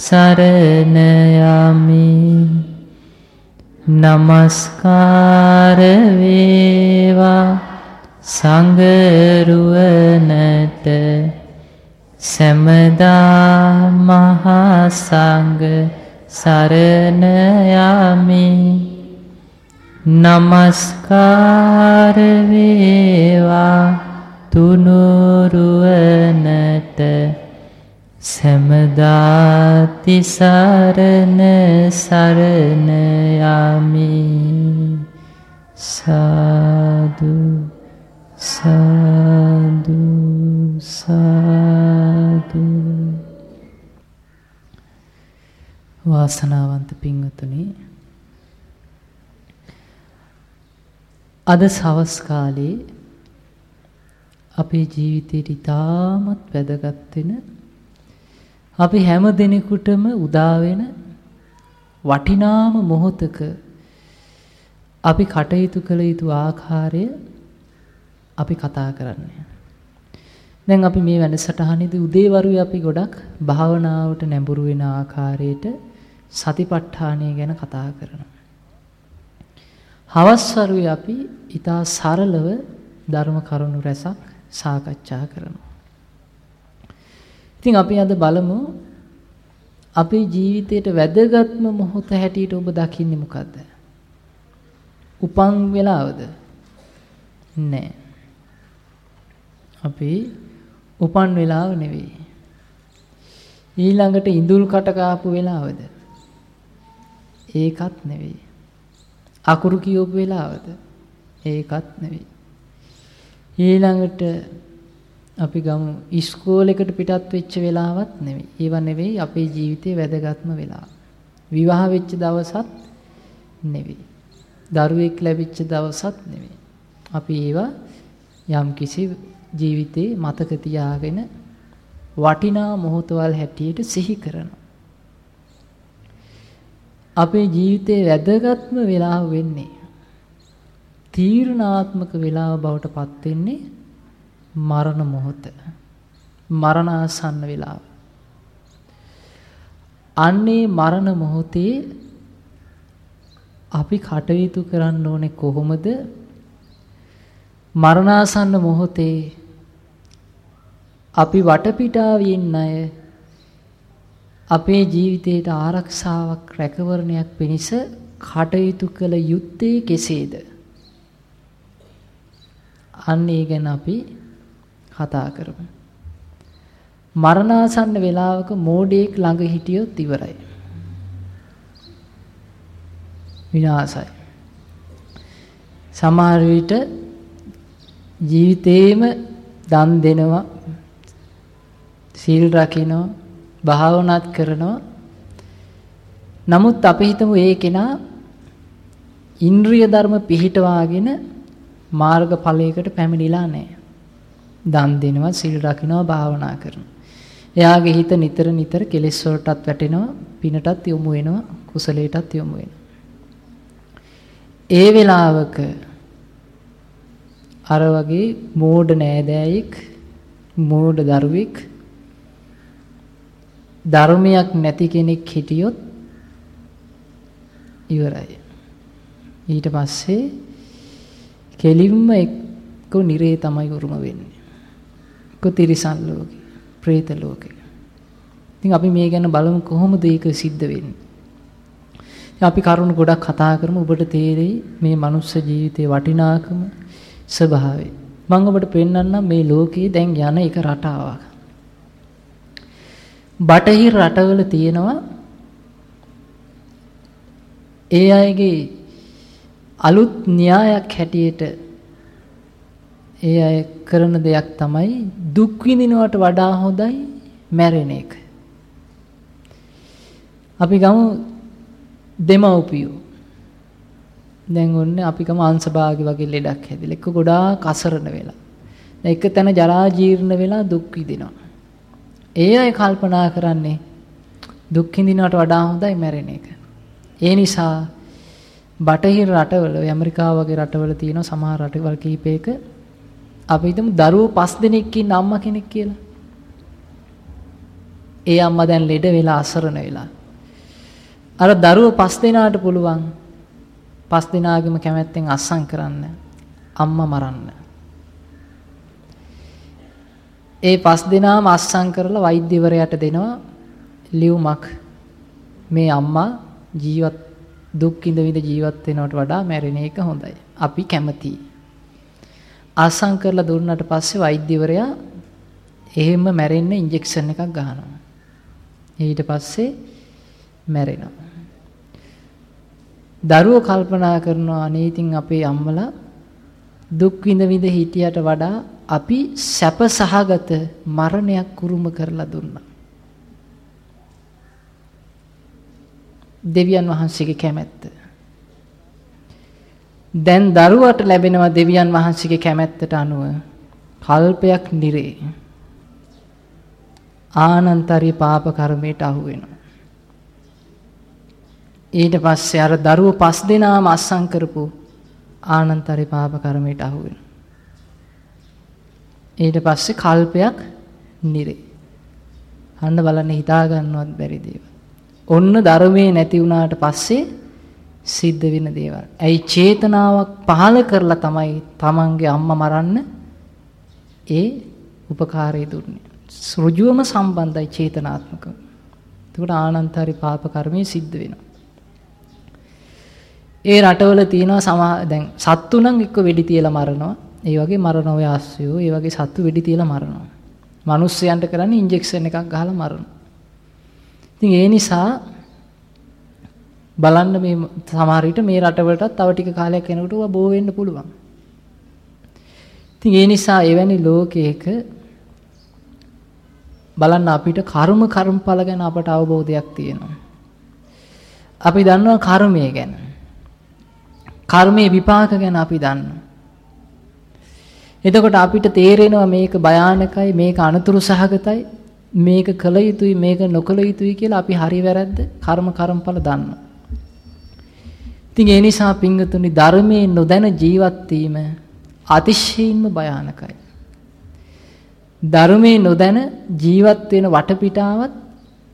සරණ යමි නමස්කාර වේවා සංගරුවනට සමදා මහා සංඝ සරණ යමි නමස්කාර වේවා තුනුරුවනට සමදාති සරණ සරණ යමි. සාදු සාදු සාදු. වාසනාවන්ත පින්වතුනි අද සවස් කාලේ අපේ ජීවිතේට ඉතාමත් වැදගත් වෙන අපි හැම දිනෙකටම උදා වෙන වටිනාම මොහොතක අපි කටයුතු කළ යුතු ආකාරය අපි කතා කරන්නේ. දැන් අපි මේ වැඩසටහනේදී උදේවරුේ අපි ගොඩක් භාවනාවට නැඹුරු වෙන ආකාරයට සතිපට්ඨානය ගැන කතා කරනවා. හවස්වරුේ අපි ඊටා සරලව ධර්ම කරුණු රැසක් සාකච්ඡා කරනවා. ඉතින් අපි අද බලමු අපේ ජීවිතේට වැදගත්ම මොහොත හැටියට ඔබ දකින්නේ මොකද්ද? උපන් වෙලාවද? නෑ. අපි උපන් වෙලාව නෙවෙයි. ඊළඟට ඉඳුල් කට කාපු වෙලාවද? ඒකත් නෙවෙයි. අකුරු කියවපු වෙලාවද? ඒකත් නෙවෙයි. ඊළඟට අපි ගමු ඉස්කෝලේකට පිටත් වෙච්ච වෙලාවත් නෙවෙයි. ඒව නෙවෙයි අපේ ජීවිතේ වැදගත්ම වෙලාව. විවාහ වෙච්ච දවසත් නෙවෙයි. දරුවෙක් ලැබිච්ච දවසත් නෙවෙයි. අපි ඒවා යම් කිසි ජීවිතේ මතක තියාගෙන වටිනා මොහොතවල් හැටියට සිහි කරනවා. අපේ ජීවිතේ වැදගත්ම වෙලාව වෙන්නේ තීරණාත්මක වෙලාව බවට පත් වෙන්නේ මරණ මොහොත. මරණාසන්න වෙලාව. අන්නේ මරණ මොහොතේ අපි කටයුතු කරන්න ඕනේ කොහොමද? මරණාසන්න මොහොතේ අපි වටපිටාවේ ඉන්න අය අපේ ජීවිතයට ආරක්ෂාවක් රැකවරණයක් පිණිස කටයුතු කළ යුත්තේ කෙසේද? අන්න ඒ ගැන අපි කතා කරමු. මරණාසන්න වේලාවක මෝඩයෙක් ළඟ හිටියොත් ඉවරයි. විනාසයි. සමහර විට ජීවිතේම දන් දෙනවා සීල් රකින්නවා භාවනාත් කරනවා නමුත් අපි හිතමු ඒ කෙනා ඉන්ද්‍රිය ධර්ම පිහිටවාගෙන මාර්ගඵලයකට පැමිණිලා නැහැ. දන් දෙනවා, සිල් රකින්නවා, භාවනා කරනවා. එයාගේ හිත නිතර නිතර කෙලෙස් වලටත් වැටෙනවා, පිනටත් යොමු වෙනවා, කුසලයටත් යොමු වෙනවා. ඒ වෙලාවක අර වගේ මෝඩ නෑදෑයෙක්, මෝඩ දරුවෙක් ධර්මයක් නැති කෙනෙක් හිටියොත් ඉවරයි. ඊට පස්සේ කෙලින්ම එක්ක නිරේ තමයි උරුම වෙන්නේ. එක්ක තිරිසන් ලෝකේ, പ്രേත ලෝකේ. ඉතින් අපි මේ ගැන බලමු කොහොමද ඒක සිද්ධ වෙන්නේ. අපි කරුණු ගොඩක් කතා කරමු ඔබට තේරෙයි මේ මනුස්ස ජීවිතයේ වටිනාකම ස්වභාවය. මම ඔබට පෙන්වන්නම් මේ ලෝකයේ දැන් යන එක රටාවක්. බටහිර රටවල තියෙනවා ඒ අයගේ අලුත් න්‍යායක් හැටියට ඒ අය කරන දෙයක් තමයි දුක් විඳිනවට වඩා හොඳයි මැරෙන එක. අපි ගමු දෙමව්පියෝ දැන් ඔන්නේ අපි කම අංශභාගි වගේ ලෙඩක් හැදිලා එක්ක ගොඩාක් අසරණ වෙලා. දැන් එක තැන ජරා ජීර්ණ වෙලා දුක් විඳිනවා. ඒ අය කල්පනා කරන්නේ දුක් විඳිනවට වඩා හොඳයි මැරෙන එක. ඒ නිසා බටහිර රටවල ඇමරිකාව වගේ රටවල තියෙන සමහර රටවල් කීපයක අපි හිතමු දරුවෝ පස් දෙනෙක් ඉන්න අම්මා කෙනෙක් කියලා. ඒ අම්මා දැන් ලෙඩ වෙලා අසරණ වෙලා. අර දරුවෝ පස් දෙනාට පුළුවන් පස් දෙනාගේම කැමැත්තෙන් අස්සම් කරන්න අම්මා මරන්න. ඒ පස් දෙනාම අස්සම් කරලා වෛද්‍යවරයාට දෙනවා ලියුමක් මේ අම්මා ජීවත් දුක් විඳ විඳ ජීවත් වෙනවට වඩා මැරෙන එක හොඳයි. අපි කැමතියි. අස්සම් කරලා දුන්නාට පස්සේ වෛද්‍යවරයා එහෙම මැරෙන්න ඉන්ජෙක්ෂන් එකක් ගහනවා. ඊට පස්සේ මැරෙනවා. දරුවෝ කල්පනා කරනවා අනේ ඉතින් අපේ අම්මලා දුක් විඳ විඳ හිටියට වඩා අපි සැප සහගත මරණයක් කුරුම කරලා දුන්නා. දෙවියන් වහන්සේගේ කැමැත්ත. දැන් දරුවට ලැබෙනවා දෙවියන් වහන්සේගේ කැමැත්තට අනුව කල්පයක් නිරේ. ආනන්තරී පාප කර්මයට අහු වෙනවා. ඊට පස්සේ අර දරුවෝ පස් දෙනාම අස්සම් කරපු ආනන්තරි පාප කර්මයට අහු වෙනවා. ඊට පස්සේ කල්පයක් නිරේ. අන්න බලන්න හිතා ගන්නවත් බැරි දේවල්. ඔන්න ධර්මයේ නැති වුණාට පස්සේ සිද්ධ වෙන දේවල්. ඇයි චේතනාවක් පහල කරලා තමයි තමන්ගේ අම්මා මරන්න ඒ උපකාරය දුන්නේ. ඍජුවම සම්බන්ධයි චේතනාත්මකව. එතකොට ආනන්තරි පාප කර්මයේ සිද්ධ වෙනවා. ඒ රටවල තියෙනවා සමා දැන් සත්තු නම් එක්ක වෙඩි තියලා මරනවා. ඒ වගේ මරණ ඔය අස්සයෝ ඒ වගේ සත්තු වෙඩි තියලා මරනවා. මිනිස්සයන්ට කරන්නේ ඉන්ජෙක්ෂන් එකක් ගහලා මරනවා. ඉතින් ඒ නිසා බලන්න මේ සමහර විට මේ රටවලටත් තව ටික කාලයක් යනකොට ඔවා බෝ වෙන්න පුළුවන්. ඉතින් ඒ නිසා එවැනි ලෝකයක බලන්න අපිට කර්ම කර්මඵල ගැන අපට අවබෝධයක් තියෙනවා. අපි දන්නවා කර්මය ගැන. කර්මයේ විපාක ගැන අපි දන්නවා. එතකොට අපිට තේරෙනවා මේක භයානකයි මේක අනතුරු සහගතයි මේක කළ යුතුයි මේක නොකළ යුතුයි කියලා අපි හරි වැරද්ද කර්ම කර්මඵල දන්නවා. ඉතින් ඒ නිසා පිංගතුනි ධර්මයේ නොදැන ජීවත් වීම අතිශයින්ම භයානකයි. ධර්මයේ නොදැන ජීවත් වෙන වටපිටාවත්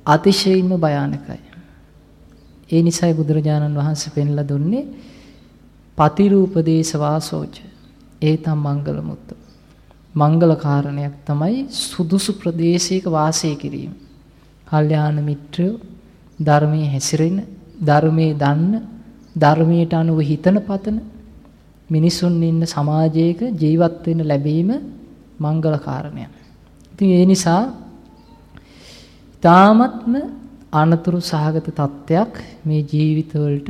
අතිශයින්ම භයානකයි. ඒ නිසයි බුදුරජාණන් වහන්සේ පෙන්ලා දුන්නේ පතිරූපදේශ වාසෝච ඒතම් මංගල මුත්ත මංගල කාරණයක් තමයි සුදුසු ප්‍රදේශයක වාසය කිරීම. කල්යාණ මිත්‍රයෝ ධර්මයේ හැසිරෙන ධර්මයේ දන්න ධර්මයට අනුව හිතන පතන මිනිසුන් ඉන්න සමාජයක ජීවත් වෙන්න ලැබීම මංගල කාරණයක්. ඉතින් ඒ නිසා තාමත්ම අනතුරු සහගත තත්ත්වයක් මේ ජීවිතවලට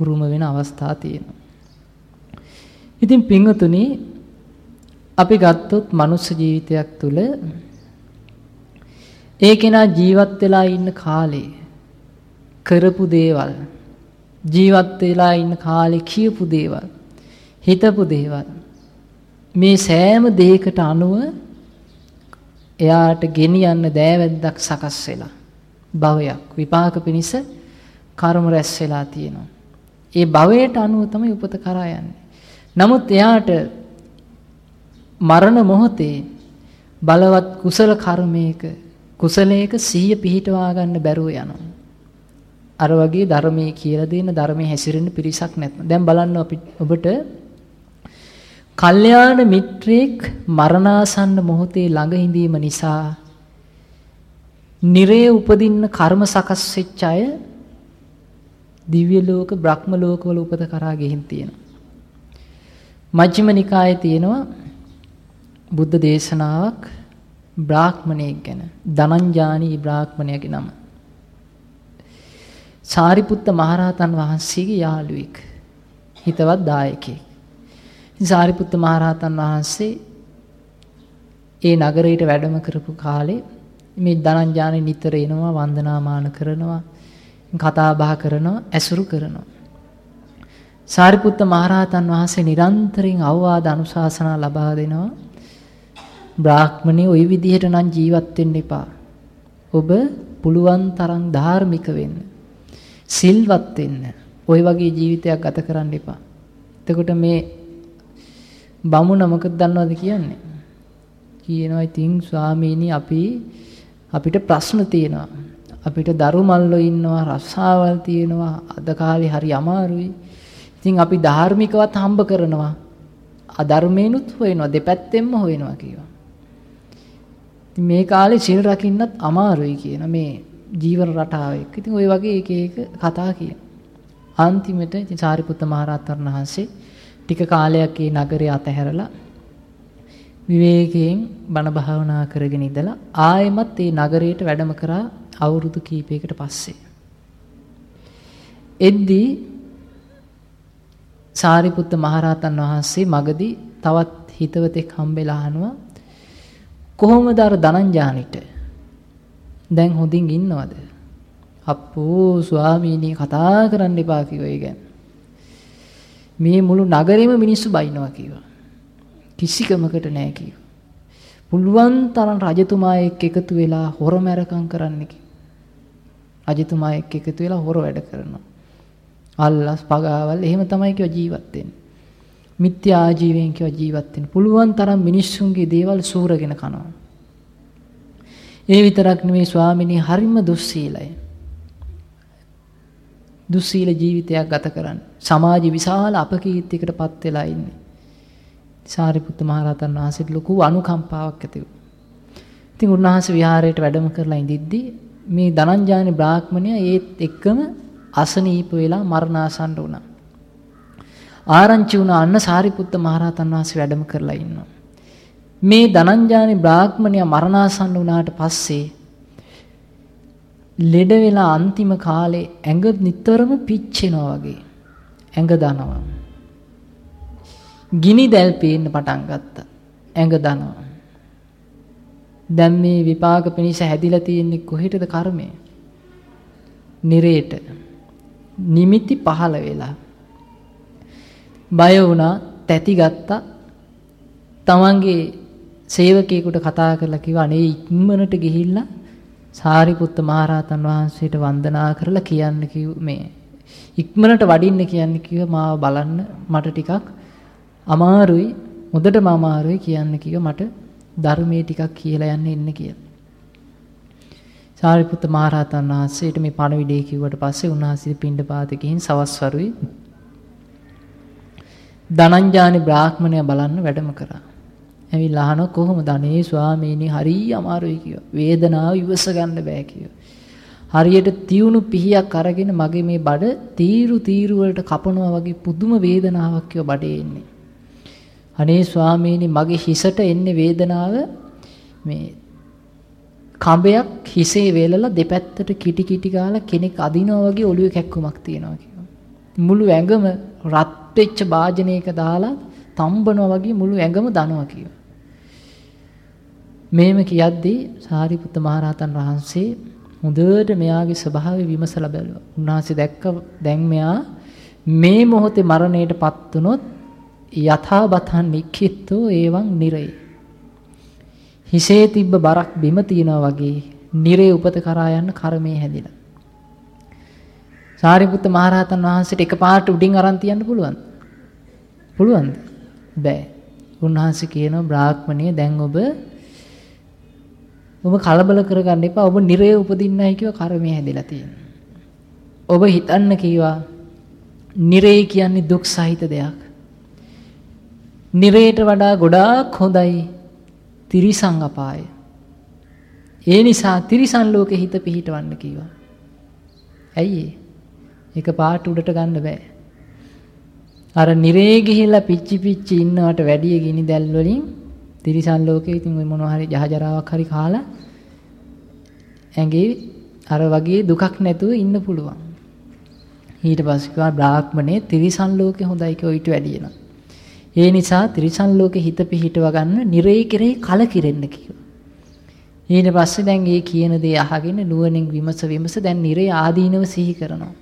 උරුම වෙන අවස්ථා තියෙනවා. ඉතින් පින්වතුනි අපි ගත්තොත් මනුස්ස ජීවිතයක් තුළ ඒ කෙනා ජීවත් වෙලා ඉන්න කාලේ කරපු දේවල් ජීවත් වෙලා ඉන්න කාලේ කියපු දේවල් හිතපු දේවල් මේ සෑම දෙයකට අනුව එයාට ගෙනියන්න දෑවැද්දක් සකස් වෙලා භවයක් විපාක පිණිස කර්ම රැස් වෙලා තියෙනවා. ඒ භවයට අනුව තමයි උපත කරා යන්නේ. නමුත් එයාට මරණ මොහොතේ බලවත් කුසල කර්මයක කුසලයක සිහිය පිහිටවා ගන්න බැරුව යනවා. අර වගේ ධර්මයේ කියලා දෙන ධර්මයේ හැසිරෙන පිරිසක් නැත්නම් දැන් බලන්න අපි ඔබට කල්යාණ මිත්‍රයෙක් මරණාසන්න මොහොතේ ළඟ හිඳීම නිසා නිරේ උපදින්න කර්ම සකස් වෙච්ච අය දිව්‍ය ලෝක බ්‍රහ්ම ලෝකවල උපත කරා ගෙහින් තියෙනවා. මජ්ක්‍ධිම නිකායේ තියෙනවා බුද්ධ දේශනාවක් බ්‍රාහ්මණයෙක් ගැන ධනංජානී බ්‍රාහ්මණයාගේ නම. සාරිපුත්ත මහරහතන් වහන්සේගේ යාළුවෙක් හිතවත් දායකයෙක්. ඉතින් සාරිපුත්ත මහරහතන් වහන්සේ ඒ නගරයට වැඩම කරපු කාලේ මේ ධනංජානී නිතර එනවා වන්දනාමාන කරනවා. කතා බහ කරනවා, ඇසුරු කරනවා. සාරිපුත්ත මහරහතන් වහන්සේ නිරන්තරයෙන් අවවාද අනුශාසනා ලබා දෙනවා. බ්‍රාහ්මණේ ওই විදිහට නම් ජීවත් වෙන්න එපා. ඔබ පුළුවන් තරම් ධාර්මික වෙන්න. සිල්වත් වෙන්න. ওই වගේ ජීවිතයක් ගත කරන්න එපා. එතකොට මේ බමුණ මොකද දන්නවද කියන්නේ? කියනවා ඉතින් ස්වාමීනි අපි අපිට ප්‍රශ්න තියෙනවා. අපිට දරු මල්ලෝ ඉන්නවා, රස්සාවල් තියෙනවා. අද කාලේ හරි අමාරුයි. ඉතින් අපි ධාර්මිකවත් හම්බ කරනවා. අධර්මේනුත් හොයනවා, දෙපැත්තෙන්ම හොයනවා කියනවා. මේ කාලේ සිල් රකින්නත් අමාරුයි කියන මේ ජීවන රටාව එක්ක. ඉතින් ওই වගේ එක එක කතා කියන. අන්තිමට ඉතින් සාරිපුත්ත මහරහතන් වහන්සේ ටික කාලයක් ඒ නගරය අතහැරලා විවේකයෙන් බණ භාවනා කරගෙන ඉඳලා ආයෙමත් ඒ නගරයට වැඩම කරා අවුරුදු කීපයකට පස්සේ. එද්දී සාරිපුත්ත මහරහතන් වහන්සේ මගදී තවත් හිතවතෙක් හම්බෙලා අහනවා කොහොමද අර ධනංජානිට දැන් හොඳින් ඉන්නවද? අප්පෝ ස්වාමීනි කතා කරන්න එපා කිව්වා ඒ ගැන. මේ මුළු නගරෙම මිනිස්සු බයිනවා කිව්වා. කිසිකමකට නෑ කිව්වා. පුළුවන් තරම් රජතුමා එක්ක එකතු වෙලා හොරමැරකම් කරන්න කිව්වා. රජතුමා එක්ක එකතු වෙලා හොර වැඩ කරනවා. අල්ලස් පගාවල් එහෙම තමයි කිව්වා ජීවත් වෙන්නේ. මිත්‍යා ආජීවයෙන් කිව්වා ජීවත් වෙන්න. පුළුවන් තරම් මිනිස්සුන්ගේ දේවල් සූරගෙන කනවා. ඒ විතරක් නෙමෙයි ස්වාමිනී හරිම දුස්සීලයි. දුස්සීල ජීවිතයක් ගත කරන්නේ. සමාජ විශාල අපකීර්තියකට පත් වෙලා ඉන්නේ. සාරිපුත්ත මහරහතන් වහන්සේට ලොකු අනුකම්පාවක් ඇති වුණා. ඉතින් උන්වහන්සේ විහාරයට වැඩම කරලා ඉඳිද්දී මේ ධනංජානි බ්‍රාහ්මණයා ඒත් එක්කම අසනීප වෙලා මරණාසන්න වුණා. ආරංචි වුණා අන්න සාරිපුත්ත මහරහතන් වහන්සේ වැඩම කරලා ඉන්නවා. මේ ධනංජානි බ්‍රාහ්මණයා මරණාසන්න වුණාට පස්සේ ලෙඩ වෙලා අන්තිම කාලේ ඇඟ නිතරම පිච්චෙනවා වගේ ඇඟ දනවා. ගිනි දැල් පේන්න පටන් ගත්තා. ඇඟ දනවා. දැන් මේ විපාක පිණිස හැදිලා තියෙන්නේ කොහෙටද කර්මය? නිරේට. නිමිති පහළ වෙලා. බය වුණා, තැති ගත්තා. තමන්ගේ සේවකයෙකුට කතා කරලා කිව්වා අනේ ඉක්මනට ගිහිල්ලා සාරිපුත්ත මහරහතන් වහන්සේට වන්දනා කරලා කියන්න කිව් මේ ඉක්මනට වඩින්න කියන්න කිව්ව මාව බලන්න මට ටිකක් අමාරුයි මුදටම අමාරුයි කියන්න කිව්ව මට ධර්මයේ ටිකක් කියලා යන්න ඉන්න කියලා. සාරිපුත්ත මහරහතන් වහන්සේට මේ පණවිඩේ කිව්වට පස්සේ උන්වහන්සේ පිණ්ඩපාත ගිහින් සවස් වරුයි ධනංජානි බ්‍රාහ්මණයා බලන්න වැඩම කරා. ඇවිල්ලා අහනවා කොහොමද අනේ ස්වාමීනි හරි අමාරුයි කිව්වා. වේදනාව ඉවස ගන්න බෑ කිව්වා. හරියට තියුණු පිහියක් අරගෙන මගේ මේ බඩ තීරු තීරු වලට කපනවා වගේ පුදුම වේදනාවක් කිව්වා බඩේ එන්නේ. අනේ ස්වාමීනි මගේ හිසට එන්නේ වේදනාව මේ කඹයක් හිසේ වේලලා දෙපැත්තට කිටි කිටි ගාලා කෙනෙක් අදිනවා වගේ ඔළුවේ කැක්කුමක් තියෙනවා කිව්වා. මුළු ඇඟම රත් වෙච්ච වාජනයක දාලා තම්බනවා වගේ මුළු ඇඟම දනවා කිව්වා. මේම කියද්දී සාරිපුත්ත මහරහතන් වහන්සේ හොඳට මෙයාගේ ස්වභාවය විමසලා බැලුවා. උන්වහන්සේ දැක්ක දැන් මෙයා මේ මොහොතේ මරණයටපත් වුනොත් යථා බතන් නික්ඛිතෝ එවං නිරේ. හිසේ තිබ්බ බරක් බිම තියනවා වගේ නිරේ උපත කරා යන්න කර්මයේ හැදිලා. සාරිපුත්ත මහරහතන් වහන්සේට එකපාරට උඩින් අරන් තියන්න පුළුවන්ද? පුළුවන්ද? බෑ. උන්වහන්සේ කියනවා බ්‍රාහ්මණය දැන් ඔබ ඔබ කලබල කරගන්න එපා. ඔබ නිරේ උපදින්නයි කියව කර්මය හැදිලා තියෙනවා. ඔබ හිතන්න කීවා නිරේ කියන්නේ දුක් සහිත දෙයක්. නිරේට වඩා ගොඩාක් හොඳයි තිරිසන් අපාය. ඒ නිසා තිරිසන් ලෝකෙ හිත පිහිටවන්න කීවා. ඇයි ඒක පාට උඩට ගන්න බෑ. අර නිරේ ගිහිල්ලා පිච්චි පිච්චි ඉන්නවට වැඩිය ගිනි දැල් වලින් තිරිසන් ලෝකේ ඉතින් ඔය මොනවා හරි ජහජරාවක් හරි කාලා ඇඟේ අර වගේ දුකක් නැතුව ඉන්න පුළුවන්. ඊට පස්සේ කිව්වා බ්‍රාහ්මණේ තිරිසන් ලෝකේ හොඳයි කියලා ඊට වැඩියන. ඒ නිසා තිරිසන් ලෝකේ හිත පිහිටව ගන්න නිරේ කෙරේ කලකිරෙන්න කිව්වා. ඊට පස්සේ දැන් ඒ කියන දේ අහගෙන නුවණින් විමස විමස දැන් නිරේ ආදීනව සිහි කරනවා.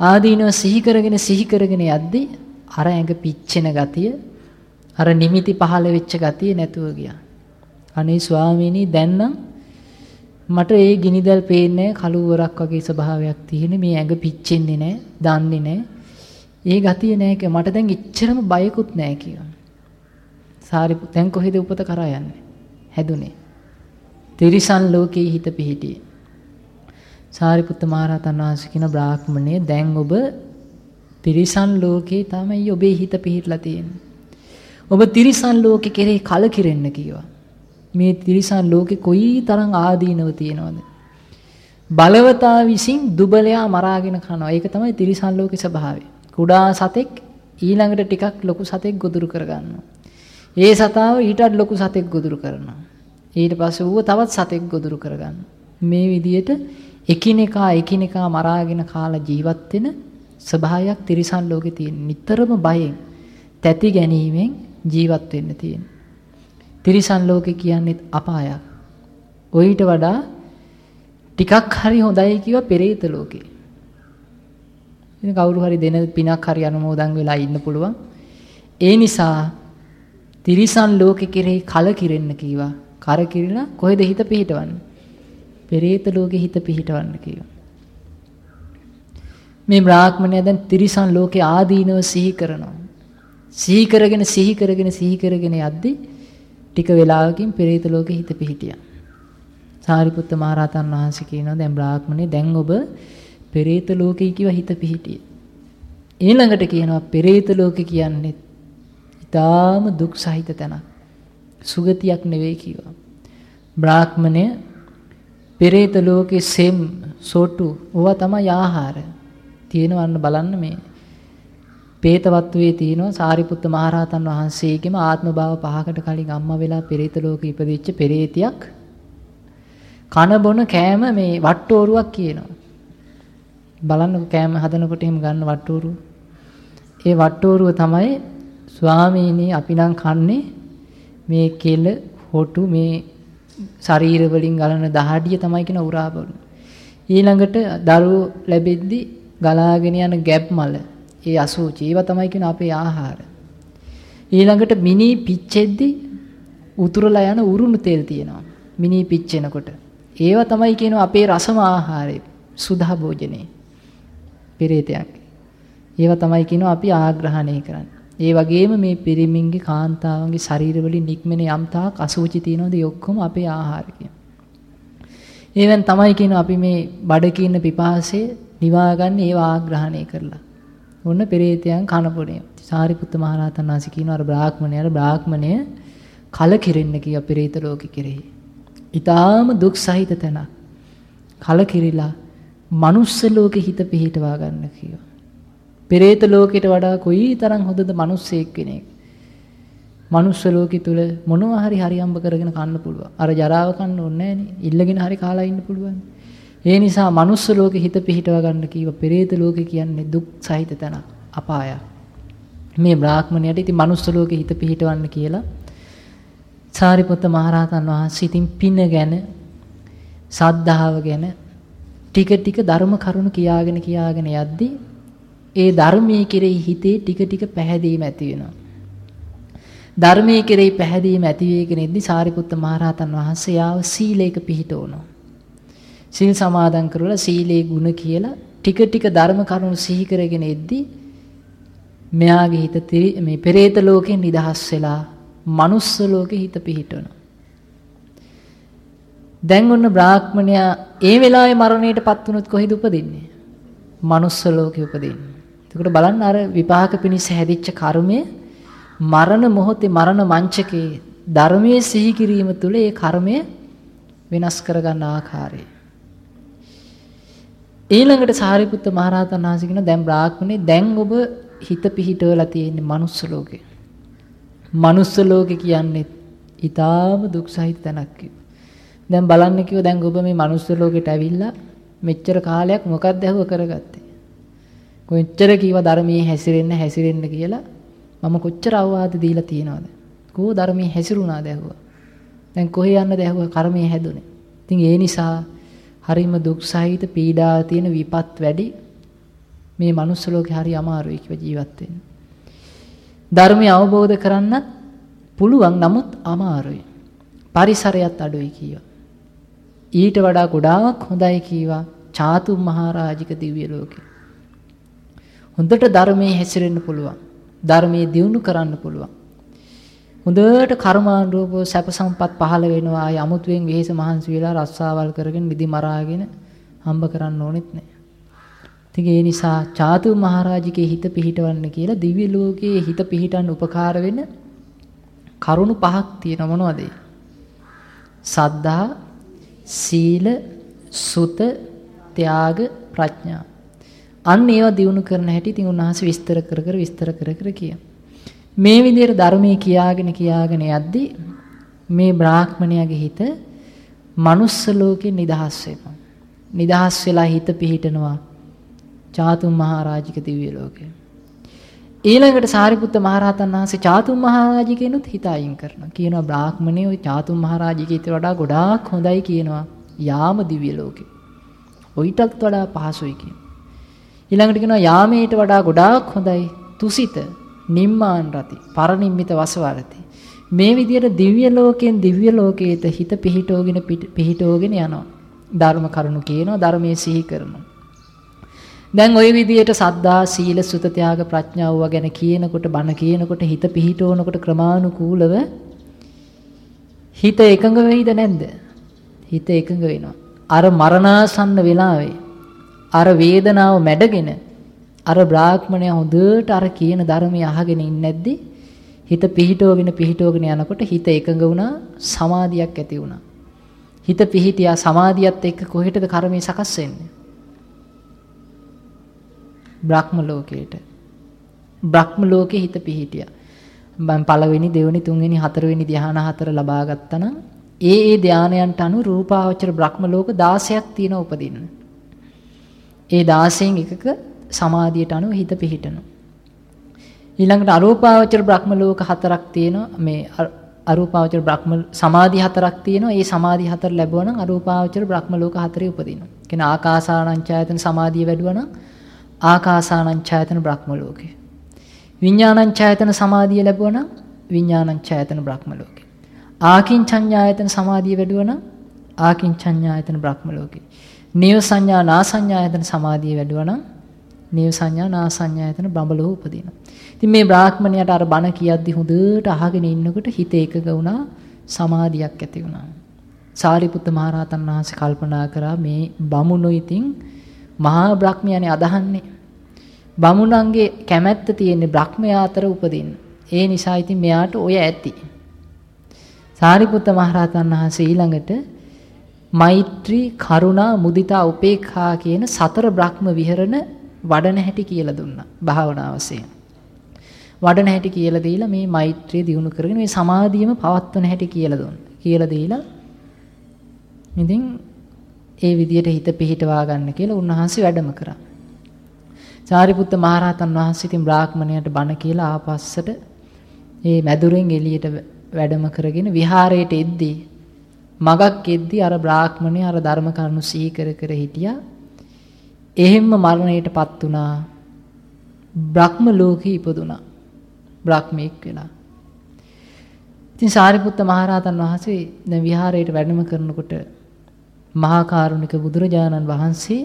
ආදීනව සිහි කරගෙන සිහි කරගෙන යද්දී අර ඇඟ පිච්චෙන ගතිය අර නිමිති පහළ වෙච්ච ගතිය නැතුව ගියා. අනේ ස්වාමීනි දැන් නම් මට ඒ ගිනිදල් පේන්නේ කළුවරක් වගේ ස්වභාවයක් තියෙන මේ ඇඟ පිච්චෙන්නේ නැහැ, දන්නේ නැහැ. ඒ ගතිය නැහැ මට දැන් එච්චරම බයකුත් නැහැ කියලා. සාරිපු දැන් කොහෙද උපත කරා යන්නේ? හැදුනේ. තිරිසන් ලෝකේ හිත පිහිටියේ. සාරිපුත්ත මහරහතන් වහන්සේ කියන බ්‍රාහ්මණය දැන් ඔබ තිරිසන් ලෝකේ තමයි ඔබේ හිත පිහිටලා තියෙන්නේ. ඔබ තිරිසන් ලෝකේ කෙරෙහි කලකිරෙන්න කිව්වා. මේ තිරිසන් ලෝකේ කොයි තරම් ආදීනව තියෙනවද? බලවතා විසින් දුබලයා මරාගෙන කනවා. ඒක තමයි තිරිසන් ලෝකේ ස්වභාවය. කුඩා සතෙක් ඊළඟට ටිකක් ලොකු සතෙක් ගොදුරු කරගන්නවා. ඒ සතාව ඊටත් ලොකු සතෙක් ගොදුරු කරනවා. ඊට පස්සේ ඌව තවත් සතෙක් ගොදුරු කරගන්නවා. මේ විදිහට එකිනෙකා එකිනෙකා මරාගෙන කාලා ජීවත් වෙන ස්වභාවයක් තිරිසන් ලෝකේ තියෙන. නිතරම බයෙන් තැති ගැනීමෙන් ජීවත් වෙන්න තියෙන. තිරිසන් ලෝකේ කියන්නේ අපායක්. ඔయిత වඩා ටිකක් හරි හොඳයි කිව්වා පෙරේත ලෝකේ. ඉතින් කවුරු හරි දෙන පිනක් හරි අනුමෝදන් වෙලා ඉන්න පුළුවන්. ඒ නිසා තිරිසන් ලෝකෙ කෙරෙහි කලකිරෙන්න කීවා. කර කිරිලා කොහෙද හිත පිහිටවන්නේ? පෙරේත ලෝකෙ හිත පිහිටවන්න කීවා. මේ බ්‍රාහ්මණයා දැන් තිරිසන් ලෝකේ ආදීනව සිහි කරනවා. සිහි කරගෙන සිහි කරගෙන සිහි කරගෙන යද්දි ටික වෙලාවකින් පෙරේත ලෝකෙ හිත පිහිටියා. සාරිපුත්ත මහරහතන් වහන්සේ කියනවා දැන් බ්‍රාහ්මණේ දැන් ඔබ පෙරේත ලෝකේ කිව හිත පිහිටියේ. ඊළඟට කියනවා පෙරේත ලෝකේ කියන්නේ ඊටාම දුක් සහිත තැනක්. සුගතියක් නෙවෙයි කිව්වා. බ්‍රාහ්මණය පෙරේත ලෝකේ සෙම් සොටු ඕවා තමයි ආහාර. තියෙනවන්න බලන්න මේ පේතවත්වයේ තියෙනවා සාරිපුත්ත මහරහතන් වහන්සේගේම ආත්ම භාව පහකට කලින් අම්මා වෙලා පෙරේත ලෝකෙ ඉපදිච්ච පෙරේතියක් කන බොන කෑම මේ වට්ටෝරුවක් කියනවා. බලන්නකො කෑම හදනකොට එහෙම ගන්න වට්ටෝරුව. ඒ වට්ටෝරුව තමයි ස්වාමීනි අපි නම් කන්නේ මේ කෙල හොටු මේ ශරීර වලින් ගලන දහඩිය තමයි කියන උරාබලු. ඊළඟට දරුවෝ ලැබෙද්දි ගලාගෙන යන ගැබ් මල ඒ අසුචි ඒවා තමයි කියන අපේ ආහාර. ඊළඟට මිනි පිච්චෙද්දි උතුරලා යන උරුණු තෙල් තියෙනවා. මිනි පිච්චෙනකොට. ඒවා තමයි කියන අපේ රසම ආහාරය. සුධා භෝජනේ. පෙරේතයක්. ඒවා තමයි කියනවා අපි ආග්‍රහණය කරන්නේ. ඒ වගේම මේ පිරිමින්ගේ කාන්තාවන්ගේ ශරීර වලින් නික්මෙන යම් තාක් අසුචි තියෙනවද ඒ ඔක්කොම අපේ ආහාර ඒවෙන් තමයි කියනවා අපි මේ බඩකින්න පිපාසය නිවා ගන්න ඒවා ආග්‍රහණය කරලා. ඔන්න පෙරේතයන් කනපොනේ. සාරිපුත්ත මහරහතන් වහන්සේ කියනවා අර බ්‍රාහ්මණයාට බ්‍රාහ්මණය කලකිරෙන්න කිය පෙරේත ලෝකෙ කෙරෙහි. ඊටාම දුක් සහිත තැන. කලකිරිලා මනුස්ස ලෝකෙ හිත පිහිටවා ගන්න කියනවා. පෙරේත ලෝකෙට වඩා කොයි තරම් හොඳද මිනිස්සෙක් වෙන එක. මනුස්ස ලෝකෙ තුල මොනවා හරි හරියම්බ කරගෙන කන්න පුළුවන්. අර ජරාව කන්න ඕනේ නෑනේ. ඉල්ලගෙන හරි කාලා ඉන්න පුළුවන්. ඒ නිසා මනුස්ස ලෝකෙ හිත පිහිටව ගන්න කීව පෙරේත ලෝකෙ කියන්නේ දුක් සහිත තැන අපායක්. මේ බ්‍රාහ්මණයට ඉතින් මනුස්ස ලෝකෙ හිත පිහිටවන්න කියලා සාරිපුත්ත මහරහතන් වහන්සේ ඉතින් පින ගැන සද්ධාව ගැන ටික ටික ධර්ම කරුණු කියාගෙන කියාගෙන යද්දී ඒ ධර්මයේ කෙරෙහි හිතේ ටික ටික පැහැදීම ඇති වෙනවා. ධර්මයේ කෙරෙහි පැහැදීම ඇති වෙගෙන ඉද්දි සාරිපුත්ත මහරහතන් වහන්සේ යාව සීලයක පිහිටවනවා. සීල් සමාදන් කරලා සීලේ ගුණ කියලා ටික ටික ධර්ම කරුණු සිහි කරගෙන ඉද්දි මෙයාගේ හිත මේ පෙරේත ලෝකෙන් නිදහස් වෙලා මනුස්ස ලෝකෙ හිත පිහිටවනවා. දැන් ඔන්න බ්‍රාහ්මණයා ඒ වෙලාවේ මරණයටපත් වුණොත් කොහෙද උපදින්නේ? මනුස්ස ලෝකෙ උපදින්නේ. එතකොට බලන්න අර විපාක පිණිස හැදිච්ච කර්මය මරණ මොහොතේ මරණ මංචකේ ධර්මයේ සිහි කිරීම තුළ ඒ කර්මය වෙනස් කරගන්න ආකාරය. ඊළඟට සාරිපුත්ත මහරහතන් වහන්සේ කියන දැන් බ්‍රාහ්මණේ දැන් ඔබ හිත පිහිටවලා තියෙන්නේ manuss ලෝකේ. manuss ලෝකේ කියන්නේ ඊටාම දුක් සහිත තැනක් දැන් බලන්න කිව්ව දැන් ඔබ මේ manuss ලෝකෙට ඇවිල්ලා මෙච්චර කාලයක් මොකක්ද ඇහුව කරගත්තේ? කොච්චර කීවා ධර්මයේ හැසිරෙන්න හැසිරෙන්න කියලා මම කොච්චර අවවාද දීලා තියෙනවද? කෝ ධර්මයේ හැසිරුණාද ඇහුවා. දැන් කොහේ යන්නද ඇහුවා කර්මයේ හැදුනේ. ඉතින් ඒ නිසා හරිම දුක් සහිත පීඩා තියෙන විපත් වැඩි මේ මනුස්ස ලෝකේ හරි අමාරුයි කිව ජීවත් වෙන්න. ධර්මය අවබෝධ කරන්නත් පුළුවන් නමුත් අමාරුයි. පරිසරයත් අඩුයි කීවා. ඊට වඩා ගොඩාක් හොඳයි කීවා චාතුම් මහරජික දිව්‍ය ලෝකේ. හොඳට ධර්මයේ හැසිරෙන්න පුළුවන්. ධර්මයේ දියුණු කරන්න පුළුවන්. හොඳට කර්මානුරූපව සැප සම්පත් පහළ වෙනවා. ආය අමුතුවෙන් වෙහෙස මහන්සි වෙලා රස්සාවල් කරගෙන නිදි මරාගෙන හම්බ කරන්න ඕනෙත් නෑ. ඉතින් ඒ නිසා චාතු මහරජිකේ හිත පිහිටවන්න කියලා දිව්‍ය ලෝකයේ හිත පිහිටන්න උපකාර වෙන කරුණු පහක් තියෙන මොනවද? සද්ධා, සීල, සුත, ත්‍යාග, ප්‍රඥා. අන්න ඒවා දිනු කරන හැටි ඉතින් උන්වහන්සේ විස්තර කර කර විස්තර කර කර කියනවා. මේ විදිහට ධර්මයේ කියාගෙන කියාගෙන යද්දී මේ බ්‍රාහ්මණයාගේ හිත මනුස්ස ලෝකේ නිදහස් වෙනවා. නිදහස් වෙලා හිත පිහිටනවා චාතුම් මහරජික දිව්‍ය ලෝකේ. ඊළඟට සාරිපුත්ත මහරහතන් වහන්සේ චාතුම් මහරජිකේනුත් හිත අයින් කරනවා. කියනවා බ්‍රාහ්මණය ওই චාතුම් මහරජිකේට වඩා ගොඩාක් හොඳයි කියනවා යාම දිව්‍ය ලෝකේ. ඔයිටත් වඩා පහසුයි කියනවා. ඊළඟට කියනවා යාමේට වඩා ගොඩාක් හොඳයි තුසිත නිම්මාන් රති පරනිම්මිත වසවරති මේ විදිහට දිව්‍ය ලෝකයෙන් දිව්‍ය ලෝකයට හිත පිහිටෝගෙන පිහිටෝගෙන යනවා. ධර්ම කරුණු කියනවා ධර්මයේ සිහි කරනවා. දැන් ওই විදිහට සද්දා සීල සුත ත්‍යාග ප්‍රඥාව ගැන කියනකොට බණ කියනකොට හිත පිහිටවනකොට ක්‍රමානුකූලව හිත එකඟ වෙයිද නැද්ද? හිත එකඟ වෙනවා. අර මරණාසන්න වෙලාවේ අර වේදනාව මැඩගෙන අර බ්‍රාහ්මණයා හොඳට අර කියන ධර්මය අහගෙන ඉන්නේ නැද්දි හිත පිහිටවගෙන පිහිටවගෙන යනකොට හිත එකඟ වුණා සමාධියක් ඇති වුණා. හිත පිහිටියා සමාධියත් එක්ක කොහෙටද කර්මය සකස් වෙන්නේ? බ්‍රහ්ම ලෝකයට. බ්‍රහ්ම ලෝකේ හිත පිහිටියා. මම පළවෙනි දෙවෙනි තුන්වෙනි හතරවෙනි ධ්‍යාන හතර ලබා ගත්තා නම් ඒ ඒ ධානයන්ට අනුව රූපාවචර බ්‍රහ්ම ලෝක 16ක් තියෙන උපදින්න. ඒ 16න් එකක සමාධියට අනුව හිත පිහිටනවා. ඊළඟට අරූපාවචර බ්‍රහ්ම ලෝක හතරක් තියෙනවා. මේ අරූපාවචර බ්‍රහ්ම සමාධි හතරක් තියෙනවා. ඒ සමාධි හතර ලැබුවා නම් අරූපාවචර බ්‍රහ්ම ලෝක හතරේ උපදිනවා. කියන ආකාසානංචායතන සමාධිය වැඩුවා නම් ආකාසානංචායතන බ්‍රහ්ම ලෝකේ. විඥානංචායතන සමාධිය ලැබුවා නම් විඥානංචායතන බ්‍රහ්ම ලෝකේ. ආකින්චඤ්ඤායතන සමාධිය වැඩුවා නම් ආකින්චඤ්ඤායතන බ්‍රහ්ම ලෝකේ. නේව සංඥා නා සංඥායතන සමාධිය වැඩුවා නම් නේව සංඥා නා සංඥායතන බඹලෝ උපදිනවා. ඉතින් මේ බ්‍රාහ්මණයාට අර බණ කියද්දි හොඳට අහගෙන ඉන්නකොට හිත එකග වුණා සමාධියක් ඇති වුණා. සාරිපුත්ත මහරහතන් වහන්සේ කල්පනා කරා මේ බමුණු ඉතින් මහා බ්‍රහ්මයානේ අදහන්නේ. බමුණන්ගේ කැමැත්ත තියෙන්නේ බ්‍රහ්මයා අතර උපදින්න. ඒ නිසා ඉතින් මෙයාට ඔය ඇති. සාරිපුත්ත මහරහතන් වහන්සේ ඊළඟට මෛත්‍රී කරුණා මුදිතා උපේක්ඛා කියන සතර බ්‍රහ්ම විහරණ වඩන හැටි කියලා දුන්නා භාවනාවසෙන්. වඩන හැටි කියලා දීලා මේ මෛත්‍රිය දිනු කරගෙන මේ සමාධියම පවත්වන හැටි කියලා දුන්නා. කියලා දීලා ඉතින් ඒ විදියට හිත පිහිටවා ගන්න කියලා උන්වහන්සේ වැඩම කරා. සාරිපුත්ත මහරහතන් වහන්සේ ඉතින් බ්‍රාහ්මණයට බණ කියලා ආපස්සට ඒ මැදුරෙන් එළියට වැඩම කරගෙන විහාරයට එද්දී මගක් එද්දී අර බ්‍රාහ්මණය අර ධර්ම කරුණු සිහි කර කර හිටියා. එහෙම්ම මරණයටපත් වුණා. බ්‍රහ්ම ලෝකේ ඉපදුනා. බ්‍රහ්මෙක් වෙලා. ඉතින් සාරිපුත්ත මහරහතන් වහන්සේ දැන් විහාරයට වැඩම කරනකොට මහා කරුණික බුදුරජාණන් වහන්සේ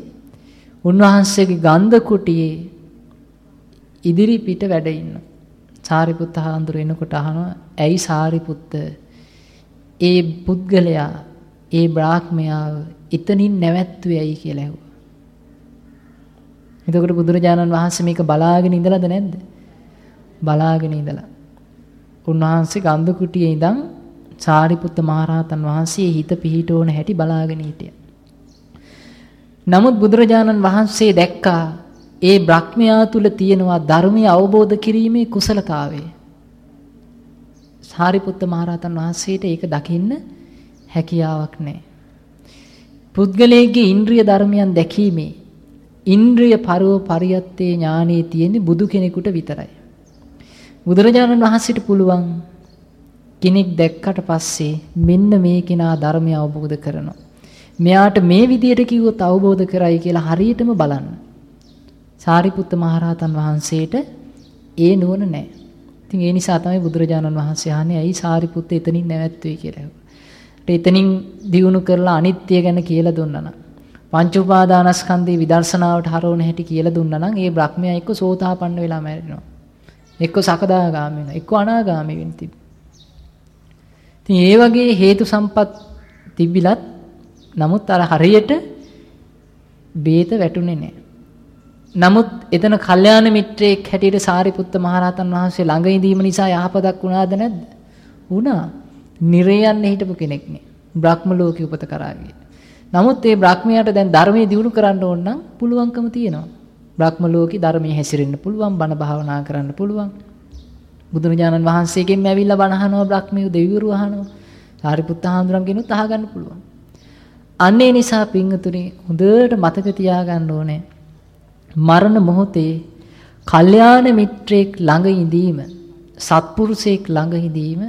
උන්වහන්සේගේ ගන්ධ කුටියේ ඉදිරි පිට වැඩ ඉන්න. සාරිපුත්ත හාමුදුර එනකොට අහනවා ඇයි සාරිපුත්ත ඒ පුද්ගලයා ඒ බ්‍රාහ්මයාව එතනින් නැවැත්තුවේ ඇයි කියලා ඇහුවා. එතකොට බුදුරජාණන් වහන්සේ මේක බලාගෙන ඉඳලාද නැද්ද? බලාගෙන ඉඳලා. උන්වහන්සේ ගන්ධ කුටියේ ඉඳන් සාරිපුත්ත මහරහතන් වහන්සේ හිත පිහිටෝන හැටි බලාගෙන හිටියා. නමුත් බුදුරජාණන් වහන්සේ දැක්කා ඒ බ්‍රහ්මයා තුල තියෙනවා ධර්මය අවබෝධ කිරීමේ කුසලතාවය. සාරිපුත්ත මහරහතන් වහන්සේට ඒක දකින්න හැකියාවක් නැහැ. පුද්ගලයේ ඉන්ද්‍රිය ධර්මයන් දැකීමේ ඉන්ද්‍රිය පරව පරියත්තේ ඥානෙ තියෙන්නේ බුදු කෙනෙකුට විතරයි. බුදුරජාණන් වහන්සේට පුළුවන් කෙනෙක් දැක්කට පස්සේ මෙන්න මේ කෙනා ධර්මය අවබෝධ කරනවා. මෙයාට මේ විදියට කිව්වොත් අවබෝධ කරයි කියලා හරියටම බලන්න. සාරිපුත්ත මහරහතන් වහන්සේට ඒ නුවණ නැහැ. ඉතින් ඒ නිසා තමයි බුදුරජාණන් වහන්සේ අහන්නේ ඇයි සාරිපුත්ත එතනින් නැවැත්තුවේ කියලා. එතනින් දියුණු කරලා අනිත්‍ය ගැන කියලා දුන්නා නම් පංච උපාදානස්කන්ධේ විදර්ශනාවට හරවන හැටි කියලා දුන්නා නම් ඒ බ්‍රහ්මයා එක්ක සෝතාපන්න වෙලා මැරෙනවා. එක්ක සකදාගාමී වෙනවා. එක්ක අනාගාමී වෙන්න තිබ්බ. ඉතින් ඒ වගේ හේතු සම්පත් තිබිලත් නමුත් අර හරියට බේත වැටුනේ නැහැ. නමුත් එතන කල්යාණ මිත්‍රයෙක් හැටියට සාරිපුත්ත මහරහතන් වහන්සේ ළඟ ඉඳීම නිසා යහපතක් වුණාද නැද්ද? වුණා. නිරයන් හිටපු කෙනෙක් නේ. බ්‍රහ්ම ලෝකේ උපත කරා ගියේ. නමුත් ඒ බ්‍රහ්මයාට දැන් ධර්මයේ දියුණු කරන්න ඕන නම් පුළුවන්කම තියෙනවා. බ්‍රහ්ම ලෝකේ ධර්මයේ හැසිරෙන්න පුළුවන්, බණ භාවනා කරන්න පුළුවන්. බුදුරජාණන් වහන්සේගෙන් ඇවිල්ලා බණ අහනවා බ්‍රහ්මියු දෙවිවරු අහනවා. සාරිපුත්ත හාමුදුරන්ගෙනුත් අහගන්න පුළුවන්. අන්න ඒ නිසා පින්තුනි හොඳට මතක තියාගන්න ඕනේ. මරණ මොහොතේ කල්යාණ මිත්‍රයෙක් ළඟ ඉඳීම, සත්පුරුෂයෙක් ළඟ ඉඳීම,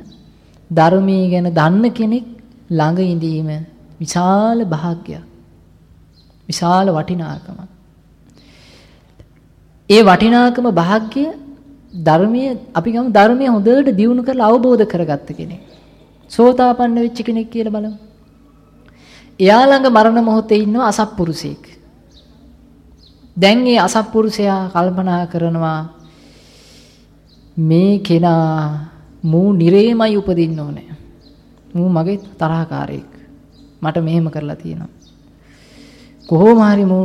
ධර්මයේ ගැන දන්න කෙනෙක් ළඟ ඉඳීම විශාල භාග්‍යයක්. විශාල වටිනාකමක්. ඒ වටිනාකම භාග්‍ය ධර්මයේ අපි ගමු ධර්මයේ හොඳට දියුණු කරලා අවබෝධ කරගත්ත කෙනෙක්. සෝතාපන්න වෙච්ච කෙනෙක් කියලා බලමු. එයා ළඟ මරණ මොහොතේ ඉන්න අසත්පුරුෂයෙක්. දැන් මේ අසත්පුරුෂයා කල්පනා කරනවා මේ කෙනා මූ නිරේමයි උපදින්න ඕනේ. මූ මගේ තරහකාරයෙක්. මට මෙහෙම කරලා තියෙනවා. කොහොම හරි මූ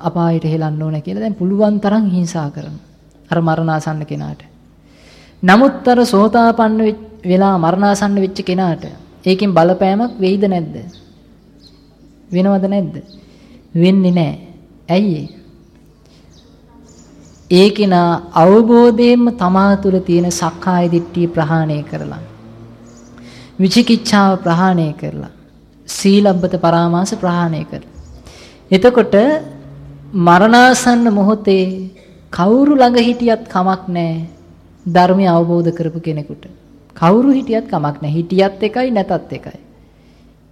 අපායට හෙලන්න ඕන කියලා දැන් පුළුවන් තරම් හිංසා කරනවා. අර මරණාසන්න කෙනාට. නමුත් අර සෝතාපන්න වෙලා මරණාසන්න වෙච්ච කෙනාට ඒකෙන් බලපෑමක් වෙයිද නැද්ද? වෙනවද නැද්ද? වෙන්නේ නැහැ. ඇයි ඒ කෙනා අවබෝධයෙන්ම තමා තුළ තියෙන සක්කාය දිට්ඨිය ප්‍රහාණය කරලා විචිකිච්ඡාව ප්‍රහාණය කරලා සීලබ්බත පරාමාස ප්‍රහාණය කරලා එතකොට මරණාසන්න මොහොතේ කවුරු ළඟ හිටියත් කමක් නැහැ ධර්මය අවබෝධ කරපු කෙනෙකුට. කවුරු හිටියත් කමක් නැහැ හිටියත් එකයි නැතත් එකයි.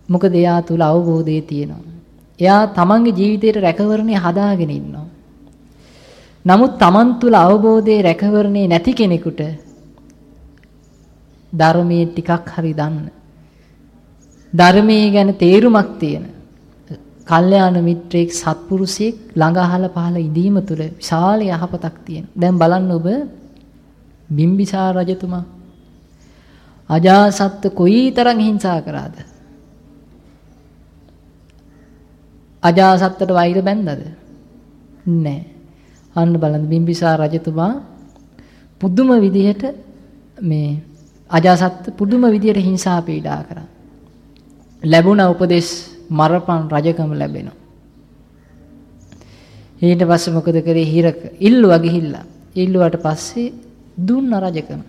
මොකද එයා තුල අවබෝධය තියෙනවා. එයා තමන්ගේ ජීවිතේට රැකවරණය හදාගෙන ඉන්නවා. නමුත් තමන් තුල අවබෝධයේ රැකවරණේ නැති කෙනෙකුට ධර්මයේ ටිකක් හරි දන්න. ධර්මයේ ගැන තේරුමක් තියෙන කල්යාණ මිත්‍රයෙක් සත්පුරුෂයෙක් ළඟ අහලා පහලා ඉඳීම තුළ විශාල යහපතක් තියෙන. දැන් බලන්න ඔබ බිම්බිසාර රජතුමා අජාසත්ත කොයිතරම් හිංසා කරාද? අජාසත්තට වෛර බැන්දද? නැහැ. අන්න බලන්න බිම්බිසාර රජතුමා පුදුම විදිහට මේ අජාසත් පුදුම විදිහට හිංසා පීඩා කරා. ලැබුණ උපදෙස් මරපන් රජකම ලැබෙනවා. ඊට පස්සේ මොකද කරේ හිරක ඉල්ලුවා ගිහිල්ලා. ඉල්ලුවට පස්සේ දුන්න රජකම.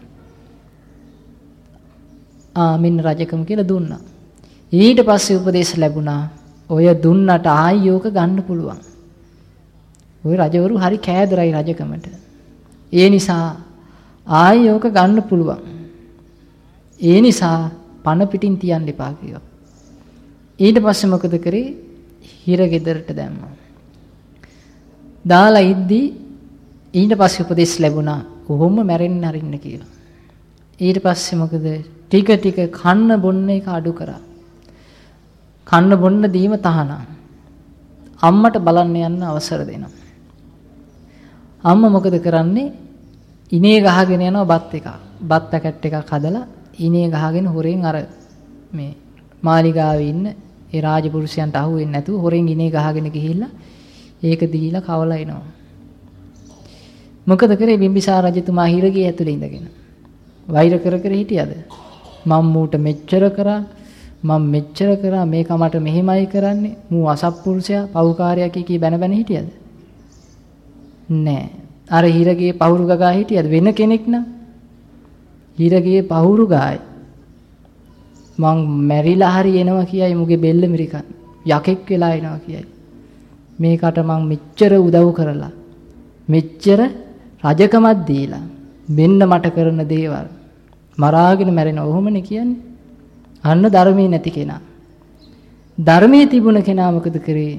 ආ මින් රජකම කියලා දුන්නා. ඊට පස්සේ උපදේශ ලැබුණා. ඔය දුන්නට ආයෝක ගන්න පුළුවන්. ওই රජවරු හරි කෑදරයි රජකමට. ඒ නිසා ආයෝක ගන්න පුළුවන්. ඒ නිසා පණ පිටින් තියන්න එපා කිව්වා. ඊට පස්සේ මොකද කරේ? හිර ගෙදරට දැම්මා. දාලා ඉද්දි ඊට පස්සේ උපදෙස් ලැබුණා. කොහොම මැරෙන්න අරින්න කියලා. ඊට පස්සේ මොකද? ටික ටික කන්න බොන්න එක අඩු කරා. කන්න බොන්න දීම තහනම්. අම්මට බලන්න යන්න අවසර දෙනවා. අම්මා මොකද කරන්නේ? ඉනේ ගහගෙන යනවා බත් එක. බත් පැකට් එකක් හදලා ඉනේ ගහගෙන හොරෙන් අර මේ මාලිගාවේ ඉන්න ඒ රාජපුරුෂයන්ට අහු වෙන්නේ නැතුව හොරෙන් ඉනේ ගහගෙන ගිහිල්ලා ඒක දීලා කවලා එනවා. මොකද කරේ බිම්බිසාර රජතුමා හිරගේ ඇතුලේ ඉඳගෙන. වෛර කර කර හිටියද? මම මූට මෙච්චර කරා මම මෙච්චර කරා මේක මට මෙහෙමයි කරන්නේ මූ අසත්පුරුෂයා පව්කාරයා කී කී බැන බැන හිටියද? නෑ. අර හිරගේ පහුරු ගගා හිටියද වෙන කෙනෙක් නම්? හිරගේ පහුරු ගායි. මං මැරිලා හරි එනවා කියයි මුගේ බෙල්ල මිරිකන්. යකෙක් වෙලා එනවා කියයි. මේකට මං මෙච්චර උදව් කරලා මෙච්චර රජකමක් දීලා මෙන්න මට කරන දේවල් මරාගෙන මැරෙන ඔහොමනේ කියන්නේ. අන්න ධර්මයේ නැති කෙනා. ධර්මයේ තිබුණ කෙනා මොකද කරේ?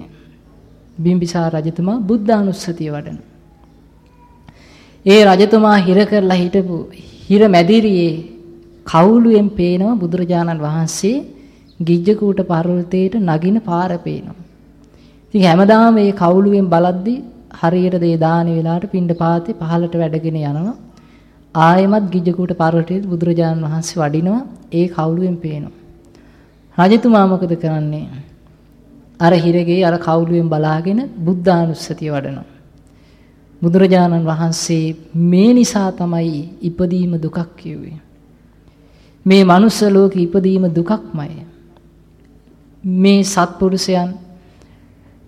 බිම්බිසාර රජතුමා බුද්ධානුස්සතිය වඩන. ඒ රජතුමා හිර කරලා හිටපු හිර මැදිරියේ කවුළුවෙන් පේනවා බුදුරජාණන් වහන්සේ ගිජ්ජකූට පර්වතයට නගින පාර පේනවා. ඉතින් හැමදාම මේ කවුළුවෙන් බලද්දි හරියට දේ දාන වෙලාවට පින්ඩ පාතේ පහලට වැඩගෙන යනවා. ආයෙමත් ගිජ්ජකූට පර්වතයේ බුදුරජාණන් වහන්සේ වඩිනවා. ඒ කවුළුවෙන් පේනවා. රජතුමා මොකද කරන්නේ? අර හිරගේ අර කවුළුවෙන් බලාගෙන බුද්ධානුස්සතිය වඩනවා. බුදුරජාණන් වහන්සේ මේ නිසා තමයි ඉපදීම දුකක් කිව්වේ. මේ මනුස්ස ලෝකේ ඉපදීම දුකක්මයි. මේ සත්පුරුෂයන්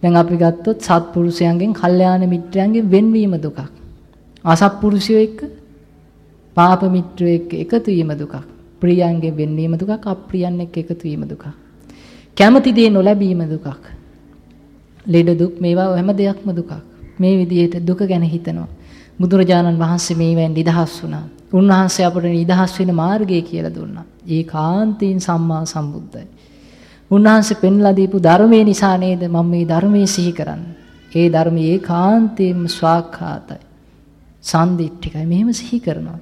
දැන් අපි ගත්තොත් සත්පුරුෂයන්ගෙන් කල්යාණ මිත්‍රයන්ගෙන් වෙන්වීම දුකක්. අසත්පුරුෂයෝ එක්ක පාප මිත්‍රයෝ එක්ක එකතු වීම දුකක්. ප්‍රියයන්ගෙන් වෙන්වීම දුකක් අප්‍රියයන් එක්ක එකතු වීම දුකක්. කැමති දේ නොලැබීම දුකක්. ලෙඩ දුක් මේවා හැම දෙයක්ම දුකක්. මේ විදිහට දුක ගැන හිතනවා. බුදුරජාණන් වහන්සේ මේවෙන් නිදහස් වුණා. උන්වහන්සේ අපට නිදහස් වෙන මාර්ගය කියලා දුන්නා. ඒ කාන්තීන් සම්මා සම්බුද්ධයි. උන්වහන්සේ පෙන්ලා දීපු ධර්මයේ නිසා නේද මම මේ ධර්මයේ සිහි කරන්නේ. ඒ ධර්මයේ ඒකාන්තයෙන්ම ස්වාක්ඛාතයි. සම්දිට්ඨිකයි. මෙහෙම සිහි කරනවා.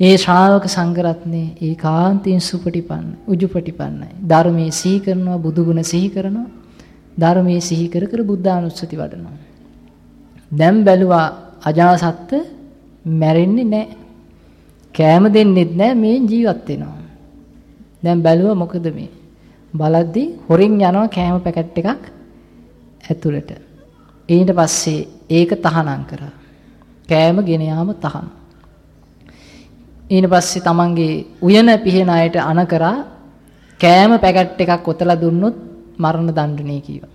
ඒ ශ්‍රාවක සංඝරත්නේ ඒකාන්තයෙන් සුපටිපන්න, උජුපටිපන්නයි. ධර්මයේ සිහි කරනවා, බුදුගුණ සිහි කරනවා. ධර්මයේ සිහි කර කර බුද්ධානුස්සති වඩනවා. දැන් බැලුවා අජාසත්ත මැරෙන්නේ නැහැ. කෑම දෙන්නෙත් නැහැ මේ ජීවත් වෙනවා. දැන් බැලුවා මොකද මේ? බලද්දී හොරින් යනවා කෑම පැකට් එකක් ඇතුළට. ඊට පස්සේ ඒක තහනම් කරා. කෑම ගෙන යාම තහනම්. ඊට පස්සේ තමන්ගේ උයන පිහින අයට අන කරා කෑම පැකට් එකක් ඔතලා දුන්නොත් මරණ දඬුවමේ කීවා.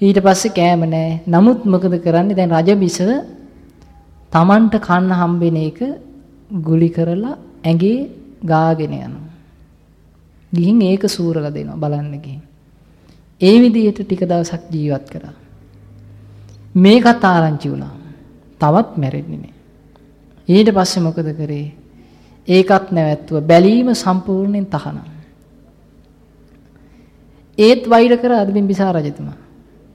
ඊට පස්සේ කෑම නැහැ. නමුත් මොකද කරන්නේ? දැන් රජ බිසව තමන්ට කන්න හම්බෙන එක ගුලි කරලා ඇඟේ ගාගෙන යනවා. ගිහින් ඒක සූරලා දෙනවා බලන්න ගිහින්. ඒ විදිහට ටික දවසක් ජීවත් කරා. මේකත් ආරංචි වුණා. තවත් මැරෙන්නේ නෑ. ඊට පස්සේ මොකද කරේ? ඒකත් නැවැත්තුව බැලීම සම්පූර්ණයෙන් තහනම්. ඒත් වෛර කරාද බිම්බිසාර රජතුමා?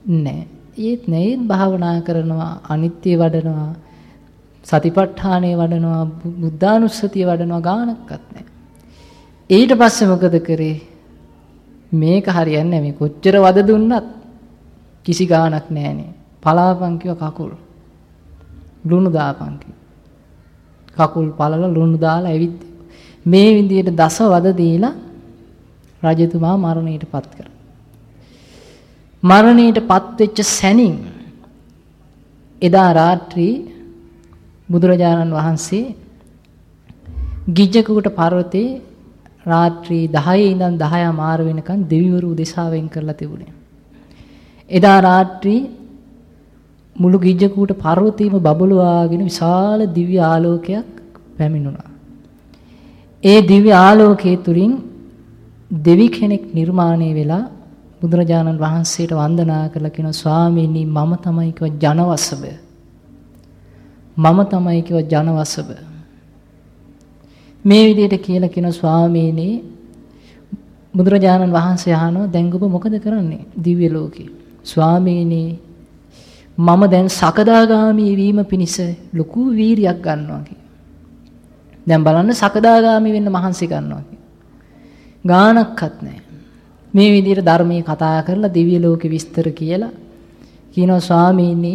නෑ. ඒත් නෑ භාවනා කරනවා අනිත්‍ය වඩනවා සතිපට්ඨානය වඩනවා බුද්ධානුස්සතිය වඩනවා ගානක්වත් නෑ. ඊට පස්සේ මොකද කරේ? මේක හරියන්නේ මේ කොච්චර වද දුන්නත් කිසි ගාණක් නැහනේ. පලාපන් කිව්ව කකුල්. ලුණු දාපන් කකුල් පළල ලුණු දාලා ඇවිත් මේ විදියට දස වද දීලා රජතුමා මරණයටපත් කරා. මරණයටපත් වෙච්ච සැනින් එදා රාත්‍රී බුදුරජාණන් වහන්සේ ගිජ්ජකුට පර්වතේ රාත්‍රී 10 ඉඳන් 10 මාර වෙනකන් දෙවිවරු උදෙසා වෙන් කරලා තිබුණේ. එදා රාත්‍රී මුළු ගිජ්ජකූට පර්වතීම බබළුවාගෙන විශාල දිව්‍ය ආලෝකයක් පැමිණුණා. ඒ දිව්‍ය ආලෝකයේ තුලින් දෙවි කෙනෙක් නිර්මාණය වෙලා බුදුරජාණන් වහන්සේට වන්දනා කරලා කියන ස්වාමීනි මම තමයි කිව්ව ජනවසබ. මම තමයි කිව්ව ජනවසබ. මේ විදිහට කියලා කියන ස්වාමීනි බුදුරජාණන් වහන්සේ අහනවා දැන් ඔබ මොකද කරන්නේ දිව්‍ය ලෝකේ ස්වාමීනි මම දැන් සකදාගාමී වීම පිණිස ලොකු වීරියක් ගන්නවා දැන් බලන්න සකදාගාමී වෙන්න මහන්සි ගන්නවා ගානක්වත් නැහැ. මේ විදිහට ධර්මයේ කතා කරලා දිව්‍ය ලෝකේ විස්තර කියලා කියනවා ස්වාමීනි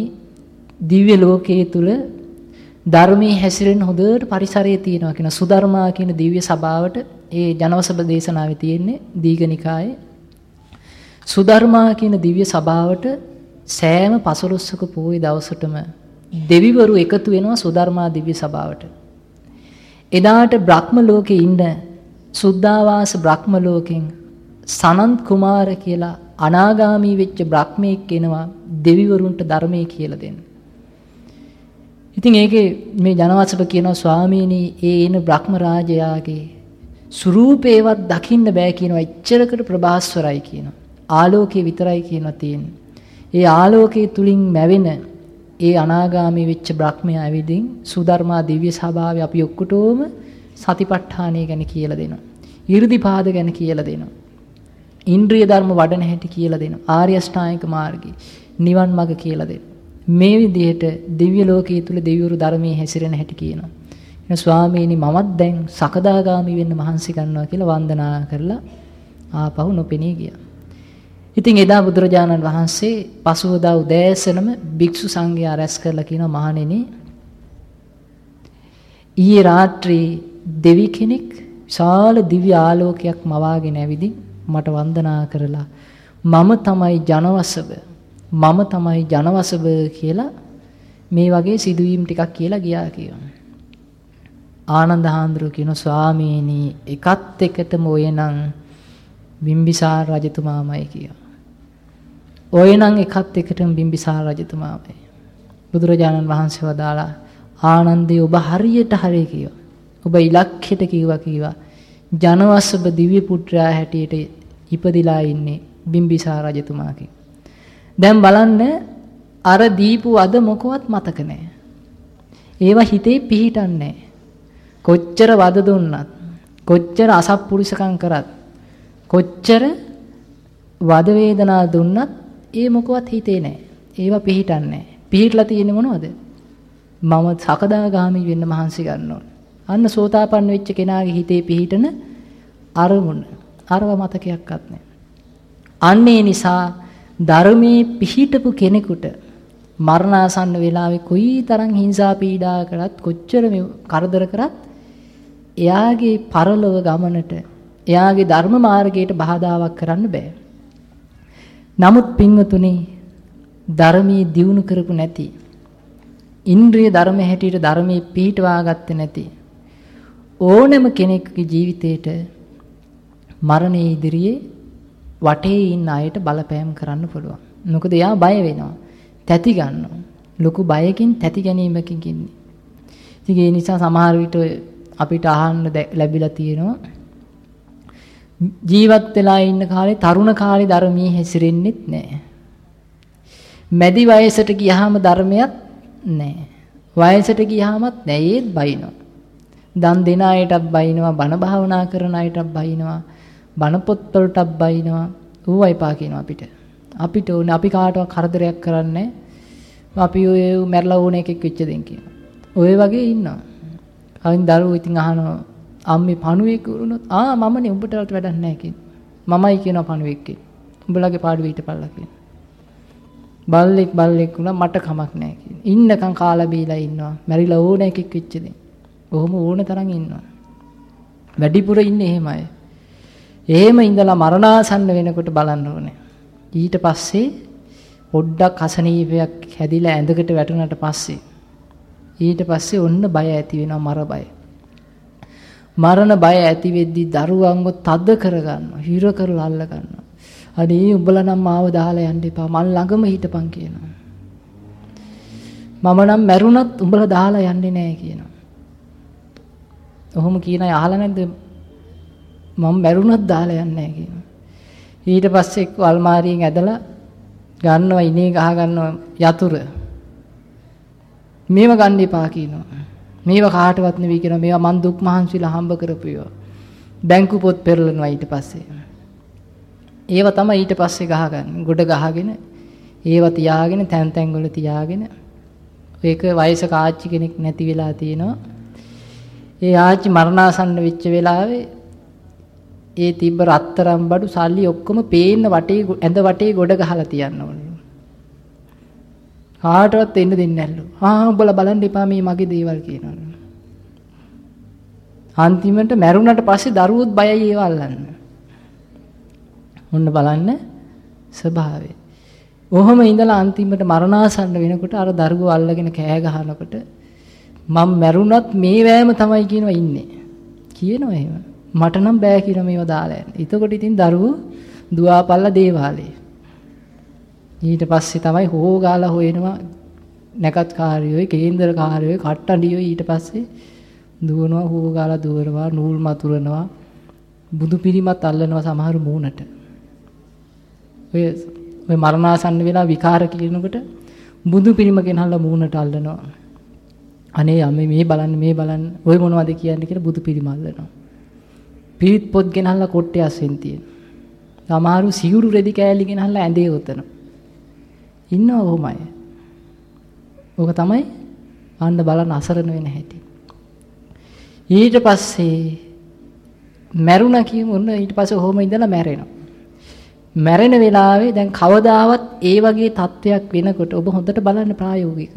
දිව්‍ය ලෝකයේ තුල ධර්මයේ හැසිරෙන හොඳට පරිසරය තියෙනවා කියන සුධර්මා කියන දිව්‍ය සභාවට ඒ ජනවසබ දේශනාවේ තියෙන්නේ දීඝනිකායේ සුධර්මා කියන දිව්‍ය සභාවට සෑම පසළොස්වක පොහොය දවසටම දෙවිවරු එකතු වෙනවා සුධර්මා දිව්‍ය සභාවට. එදාට බ්‍රහ්ම ලෝකේ ඉන්න සුද්ධාවාස බ්‍රහ්ම ලෝකෙන් සනන්ත් කුමාර කියලා අනාගාමී වෙච්ච බ්‍රහ්මෙක් එනවා දෙවිවරුන්ට ධර්මයේ කියලා දෙන්න. ඉතින් ඒකේ මේ ජනවත්සප කියනවා ස්වාමීනි ඒ එන බ්‍රහ්ම රාජයාගේ ස්වරූපේවත් දකින්න බෑ කියනවා එච්චරකට ප්‍රභාස්වරයි කියනවා. ආලෝකේ විතරයි කියනවා තියෙන්නේ. ඒ ආලෝකයේ තුලින් මැවෙන ඒ අනාගාමී වෙච්ච බ්‍රහ්මයා ඇවිදින් සුධර්මා දිව්‍ය ස්වභාවය අපි ඔක්කොටම සතිපට්ඨානය ගැන කියලා දෙනවා. 이르දිපාද ගැන කියලා දෙනවා. ඉන්ද්‍රිය ධර්ම වඩන හැටි කියලා දෙනවා. ආර්ය අෂ්ටාංගික මාර්ගය. නිවන් මඟ කියලා දෙනවා. මේ විදිහට දිව්‍ය ලෝකයේ තුල දෙවිවරු ධර්මයේ හැසිරෙන හැටි කියනවා. එන ස්වාමීනි මමත් දැන් සකදාගාමි වෙන්න මහන්සි ගන්නවා කියලා වන්දනා කරලා ආපහු නොපෙනී ගියා. ඉතින් එදා බුදුරජාණන් වහන්සේ පසුවදා උදෑසනම භික්ෂු සංඝයා රැස් කරලා කියනවා මහණෙනි ඊයේ රාත්‍රී දෙවි කෙනෙක් විශාල දිව්‍ය ආලෝකයක් මවාගෙන ඇවිදින් මට වන්දනා කරලා මම තමයි ජනවසබ මම තමයි ජනවසබ කියලා මේ වගේ සිදුවීම් ටිකක් කියලා ගියා කියනවා. ආනන්ද හාමුදුරුවෝ කියන ස්වාමීනි එකත් එකටම ඔයනම් බිම්බිසාර රජතුමාමයි කියනවා. ඔයනම් එකත් එකටම බිම්බිසාර රජතුමාමයි. බුදුරජාණන් වහන්සේ වදාලා ආනන්දේ ඔබ හරියට හරිය කිව්වා. ඔබ ඉලක්කයට කිව්වා කිව්වා. ජනවස්සබ දිව්‍ය පුත්‍රයා හැටියට ඉපදිලා ඉන්නේ බිම්බිසාර රජතුමා දැන් බලන්න අර දීපු අද මොකවත් මතක නැහැ. ඒවා හිතේ පිහිටන්නේ කොච්චර වද දුන්නත් කොච්චර අසත්පුරුෂකම් කරත් කොච්චර වද වේදනා දුන්නත් ඒ මොකවත් හිතේ නැහැ. ඒවා පිහිටන්නේ නැහැ. පිහිටලා තියෙන්නේ මොනවද? මම සකදාගාමි වෙන්න මහන්සි ගන්න ඕන. අන්න සෝතාපන්න වෙච්ච කෙනාගේ හිතේ පිහිටන අරමුණ. අරව මතකයක්වත් නැහැ. අන්නේ නිසා ධර්මයේ පිහිටපු කෙනෙකුට මරණාසන්න වෙලාවේ කොයි තරම් හිංසා පීඩා කරත් කොච්චර කරදර කරත් එයාගේ පරලොව ගමනට එයාගේ ධර්ම මාර්ගයට බාධාවක් කරන්න බෑ. නමුත් පින්වතුනි ධර්මයේ දියුණු කරපු නැති ඉන්ද්‍රිය ධර්ම හැටියට ධර්මයේ පිහිටවා ගත්තේ නැති ඕනෑම කෙනෙකුගේ ජීවිතේට මරණයේ ඉදිරියේ වටේ ඉන්න අයට බලපෑම් කරන්න පුළුවන්. මොකද එයා බය වෙනවා. තැති ගන්නවා. ලොකු බයකින් තැති ගැනීමකින් ඉන්නේ. ඉතින් ඒ නිසා සමහර විට අපිට අහන්න ලැබිලා තියෙනවා ජීවත් වෙලා ඉන්න කාලේ තරුණ කාලේ ධර්මයේ හැසිරෙන්නෙත් නැහැ. මැදි වයසට ගියාම ධර්මයක් නැහැ. වයසට ගියාමත් නැහැ ඒත් බයිනවා. දන් දෙන අයටත් බයිනවා, බණ භාවනා කරන අයටත් බයිනවා, බණ පොත්වලටත් බයිනවා. ඌව එපා කියනවා අපිට. අපිට ඕනේ අපි කාටවත් කරදරයක් කරන්නේ අපි ඔය මැරලා ඕන එකෙක් වෙච්ච දෙන් කියනවා. ඔය වගේ ඉන්නවා. කවින් දරුවෝ ඉතින් අහනවා අම්මේ පණුවෙක් වුණොත් ආ මමනේ උඹට වැඩක් නැහැ කියනවා. මමයි කියනවා පණුවෙක් කියලා. උඹලගේ පාඩුවේ හිටපල්ලා කියනවා. බල්ලෙක් බල්ලෙක් වුණා මට කමක් නැහැ කියනවා. ඉන්නකම් කාලා බීලා ඉන්නවා. මැරිලා ඕන එකෙක් වෙච්ච දෙන්. ඔහොම ඕන තරම් ඉන්නවා. වැඩිපුර ඉන්නේ එහෙමයි. එහෙම ඉඳලා මරණාසන්න වෙනකොට බලන්න ඕනේ. ඊට පස්සේ පොඩ්ඩක් අසනීපයක් හැදිලා ඇඳකට වැටුණාට පස්සේ ඊට පස්සේ ඔන්න බය ඇති වෙනවා මර බය. මරණ බය ඇති වෙද්දි දරුවන්ව තද කරගන්නවා, හිර කරලා අල්ල ගන්නවා. අනේ උඹලා නම් මාව දාලා යන්න එපා. මල් ළඟම හිටපන් කියනවා. මම නම් මැරුණත් උඹලා දාලා යන්නේ නැහැ කියනවා. ඔහොම කියන අය අහලා නැද්ද? මම මැරුණත් දාලා යන්නේ නැහැ කියනවා. ඊට පස්සේ එක්ක අල්මාරියෙන් ඇදලා ගන්නවා ඉනේ ගහ ගන්නවා යතුරු මේව ගන්න එපා කියනවා. මේව කාටවත් නෙවෙයි කියනවා. මේවා මන් දුක් මහන්සිලා හම්බ කරපු ඒවා. බැංකු පොත් පෙරලනවා ඊට පස්සේ. ඒව තමයි ඊට පස්සේ ගහගන්නේ. ගොඩ ගහගෙන ඒව තියාගෙන තැන් තැන් වල තියාගෙන ඒක වයසක ආච්චි කෙනෙක් නැති වෙලා තියෙනවා. ඒ ආච්චි මරණාසන්න වෙච්ච වෙලාවේ ඒ තිබ්බ රත්තරම් බඩු සල්ලි ඔක්කොම පේන්න වටේ ඇඳ වටේ ගොඩ ගහලා තියන්න ඕනේ. කාටවත් එන්න දෙන්නේ නැල්ලු. ආ උඹලා බලන්න එපා මේ මගේ දේවල් කියනවා. අන්තිමට මැරුණට පස්සේ දරුවොත් බයයි ඒව අල්ලන්න. ඔන්න බලන්න ස්වභාවය. ඔහොම ඉඳලා අන්තිමට මරණාසන්න වෙනකොට අර දරුවෝ අල්ලගෙන කෑ ගහනකොට මම මැරුණත් මේ වෑම තමයි කියනවා ඉන්නේ. කියනවා එහෙම. මට නම් බෑ කියලා මේව දාලා යන්න. එතකොට ඉතින් දරුවෝ දුවාපල්ලා දේවාලේ. ඊට පස්සේ තමයි හෝ ගාලා හොයනවා නැකත් කාර්යෝයි කේන්දර කාර්යෝයි කට්ටඩියෝයි ඊට පස්සේ දුවනවා හෝ ගාලා දුවනවා නූල් මතුරනවා බුදු පිළිමත් අල්ලනවා සමහර මූණට. ඔය ඔය මරණාසන්න වෙලා විකාර කියනකොට බුදු පිළිම ගෙනහල්ලා මූණට අල්ලනවා. අනේ යමේ මේ බලන්න මේ බලන්න. ඔය මොනවද කියන්නේ? කියලා බුදු පිළිම අල්ලනවා. පිරිත් පොත් ගෙනහල්ලා කොට්ටේ අස්සෙන් තියෙන සමහරු සිවුරු රෙදි කෑලි ගෙනහල්ලා ඇඳේ උතන. ඉන්නවා කොහොමයි? ඕක තමයි අන්න බලන්න අසරණ වෙන හැටි. ඊට පස්සේ මැරුණා කියමු ඔන්න ඊට පස්සේ ඔහොම ඉඳලා මැරෙනවා. මැරෙන වෙලාවේ දැන් කවදාවත් ඒ වගේ තත්වයක් වෙනකොට ඔබ හොඳට බලන්න ප්‍රායෝගිකව.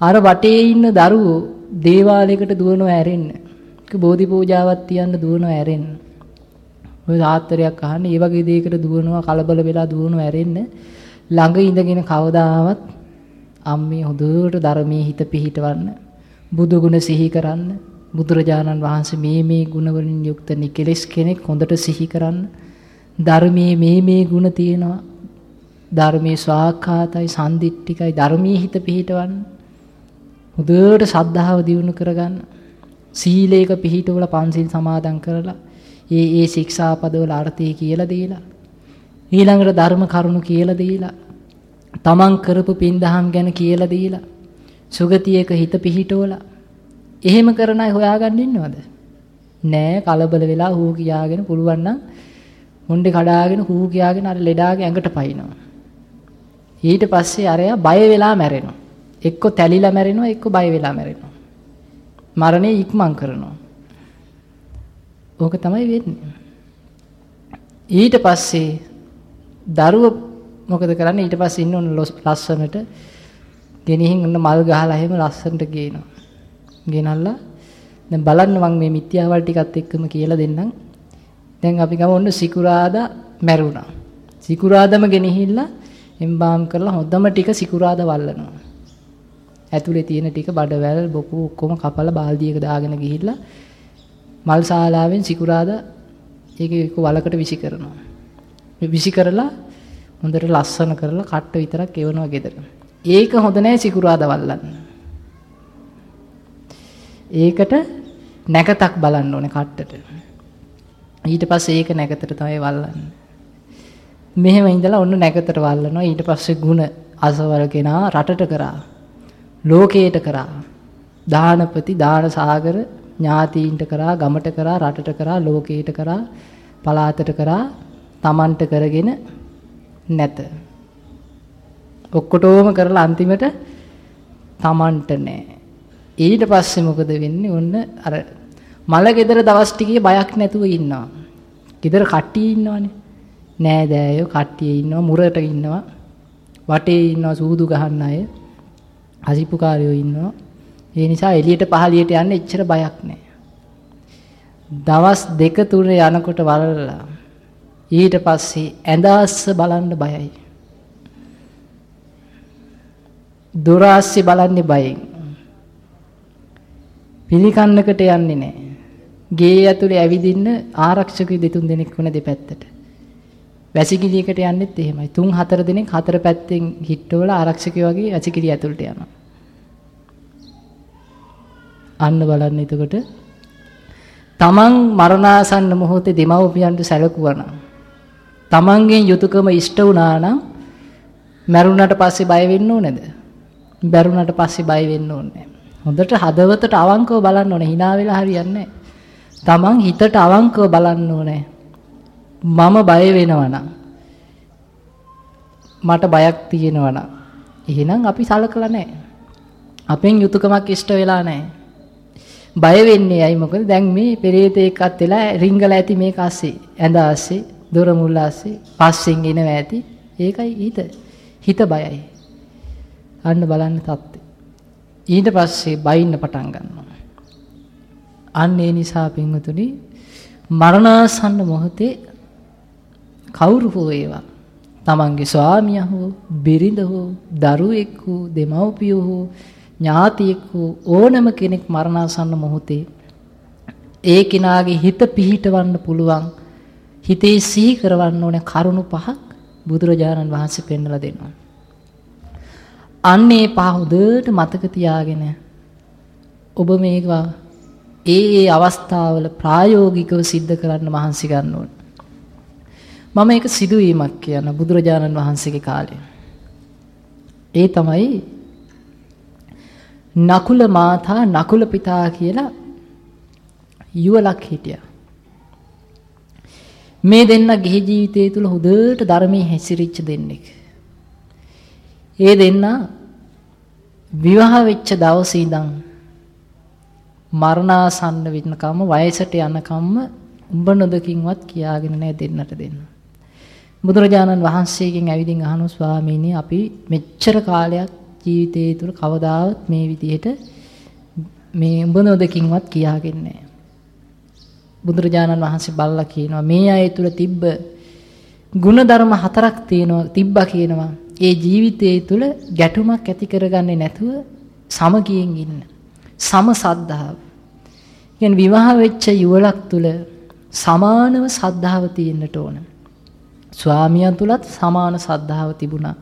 අර වටේ ඉන්න දරුවෝ දේවාලයකට දුවනවා ඇරෙන්න. බෝධි පූජාවක් තියන්න දුවනවා ඇරෙන්න. ඔය ආත්තරයක් අහන්න ඒ වගේ දෙයකට දුවනවා කලබල වෙලා දුවනවා ඇරෙන්න. ළඟ ඉඳගෙන කවදාවත් අම්මේ හොඳට ධර්මයේ හිත පිහිටවන්න බුදු ගුණ සිහි කරන්න බුදුරජාණන් වහන්සේ මේ මේ ගුණ වලින් යුක්ත නිකලස් කෙනෙක් හොඳට සිහි කරන්න ධර්මයේ මේ මේ ගුණ තියෙනවා ධර්මයේ ස්වාක්ඛාතයි සම්දිට්ඨිකයි ධර්මයේ හිත පිහිටවන්න හොඳට ශ්‍රද්ධාව දියුණු කරගන්න සීලේක පිහිටවල පන්සිල් සමාදන් කරලා ඒ ඒ ශික්ෂාපදවල අර්ථය කියලා දීලා ඊළඟට ධර්ම කරුණු කියලා දීලා තමන් කරපු පින් දහම් ගැන කියලා දීලා සුගතියක හිත පිහිටවලා එහෙම කරන අය හොයාගන්න ඉන්නවද? නෑ කලබල වෙලා හූ කියාගෙන පුළුවන් නම් මුණ්ඩේ කඩාගෙන හූ කියාගෙන අර ලෙඩාගේ ඇඟට පයින්නවා. ඊට පස්සේ අරයා බය වෙලා මැරෙනවා. එක්ක තැලිලා මැරෙනවා එක්ක බය වෙලා මැරෙනවා. මරණය ඉක්මන් කරනවා ඕක තමයි වෙන්නේ ඊට පස්සේ දරුව මොකද කරන්නේ ඊට පස්සේ ඉන්න ඕන ලස්සනට ගෙනිහින් ඔන්න මල් ගහලා එහෙම ලස්සනට ගේනවා. ගෙනල්ලා දැන් බලන්න මම මේ මිත්‍යාවල් ටිකත් එක්කම කියලා දෙන්නම්. දැන් අපි ගම ඔන්න සිකුරාදා මැරුණා. සිකුරාදම ගෙනහිල්ලා එම්බාම් කරලා හොඳම ටික සිකුරාදා වල්ලනවා. ඇතුලේ තියෙන ටික බඩවැල් බොකු ඔක්කොම කපලා බාල්දියක දාගෙන ගිහිල්ලා මල් ශාලාවෙන් සිකුරාදා ඒක එක වලකට විසි කරනවා. විසි කරලා හොඳට ලස්සන කරලා කට්ට විතරක් එවනවා ගෙදර. ඒක හොඳ නෑ සිකුරාද වල්ලන්න. ඒකට නැකතක් බලන්න ඕනේ කට්ටට. ඊට පස්සේ ඒක නැකතට තමයි වල්ලන්නේ. මෙහෙම ඉඳලා ඔන්න නැකතට වල්ලනවා. ඊට පස්සේ ಗುಣ අසවල් කෙනා රටට කරා. ලෝකයට කරා. දානපති දාන සාගර ඥාතීන්ට කරා ගමට කරා රටට කරා ලෝකයට කරා පලාතට කරා තමන්ට කරගෙන නැත. ඔක්කොටෝම කරලා අන්තිමට තමන්ට නෑ. ඊට පස්සේ මොකද වෙන්නේ? ඔන්න අර මල ගෙදර දවස් ටිකේ බයක් නැතුව ඉන්නවා. ගෙදර කට්ටිය ඉන්නවනේ. නෑ දෑයෝ කට්ටිය ඉන්නවා මුරට ඉන්නවා. වටේ ඉන්නවා සූදු ගහන්න අය. හසිපුකාරයෝ ඉන්නවා. ඒ නිසා එළියට පහළියට යන්න එච්චර බයක් නෑ. දවස් දෙක තුන යනකොට වලලා ඊට පස්සේ ඇඳාස්ස බලන්න බයයි. දොරාස්සේ බලන්නේ බයෙන්. පිළිකන්නකට යන්නේ නැහැ. ගේ ඇතුලේ ඇවිදින්න ආරක්ෂක දෙතුන් දෙනෙක් වුණ දෙපැත්තට. වැසිකිළියකට යන්නෙත් එහෙමයි. තුන් හතර දෙනෙක් හතර පැත්තෙන් හිටවල ආරක්ෂකයෝ වගේ වැසිකිළිය ඇතුළට යනවා. අන්න බලන්න එතකොට තමන් මරණාසන්න මොහොතේ දෙමව්පියන්ට සැලකුවා තමන්ගෙන් යුතුයකම ඉෂ්ට වුණා නම් මැරුණාට පස්සේ බය වෙන්න ඕනේද? බැරුණාට පස්සේ බය වෙන්න ඕනේ හොඳට හදවතට අවංකව බලන්න ඕනේ. hina වෙලා හරියන්නේ තමන් හිතට අවංකව බලන්න ඕනේ. මම බය වෙනවා නම් මට බයක් තියෙනවා නම් එහෙනම් අපි සලකලා නැහැ. අපෙන් යුතුයකමක් ඉෂ්ට වෙලා නැහැ. බය වෙන්නේ ඇයි? මොකද දැන් මේ පෙරේතෙක්වත් වෙලා රිංගලා ඇති මේක ASCII ඇඳ ASCII දොර මුල්ල ASCII පස්සෙන් එනවා ඇති. ඒකයි හිත හිත බයයි. අන්න බලන්න තත්ත්වය. ඊට පස්සේ බයින්න පටන් ගන්නවා. අන්න ඒ නිසා පින්වතුනි මරණාසන්න මොහොතේ කවුරු හෝ ඒවා? තමන්ගේ ස්වාමියා හෝ බිරිඳ හෝ දරුවෙක් හෝ දෙමව්පියෝ හෝ ඥාතියෙක් වූ ඕනම කෙනෙක් මරණාසන්න මොහොතේ ඒ කෙනාගේ හිත පිහිටවන්න පුළුවන් හිතේ සිහි කරවන්න ඕනේ කරුණු පහක් බුදුරජාණන් වහන්සේ පෙන්වලා දෙනවා. අන්න ඒ පහ හොඳට මතක තියාගෙන ඔබ මේවා ඒ ඒ අවස්ථාවල ප්‍රායෝගිකව සිද්ධ කරන්න මහන්සි ගන්න ඕනේ. මම ඒක සිදුවීමක් කියන බුදුරජාණන් වහන්සේගේ කාලේ. ඒ තමයි නකුල මාතා නකුල පිතා කියලා යුවලක් හිටියා. මේ දෙන්න ගිහි ජීවිතය තුළ හොඳට ධර්මයේ හැසිරිච්ච දෙන්නෙක්. ඒ දෙන්න විවාහ වෙච්ච දවසේ ඉඳන් මරණාසන්න වෙනකම්ම වයසට යනකම්ම උඹ නොදකින්වත් කියාගෙන නැහැ දෙන්නට දෙන්න. බුදුරජාණන් වහන්සේගෙන් ඇවිදින් අහනවා ස්වාමීනි අපි මෙච්චර කාලයක් ජීවිතය තුළ කවදාවත් මේ විදිහට මේ උඹ නොදකින්වත් කියාගෙන නැහැ. බුදුරජාණන් වහන්සේ බල්ලා කියනවා මේ අය තුල තිබ්බ ಗುಣධර්ම හතරක් තියෙනවා තිබ්බා කියනවා. ඒ ජීවිතයේ තුල ගැටුමක් ඇති කරගන්නේ නැතුව සමගියෙන් ඉන්න. සම සද්ධාව. කියන්නේ විවාහ වෙච්ච යුවලක් තුල සමානව සද්ධාව තියෙන්නට ඕන. ස්වාමියා තුලත් සමාන සද්ධාව තිබුණා.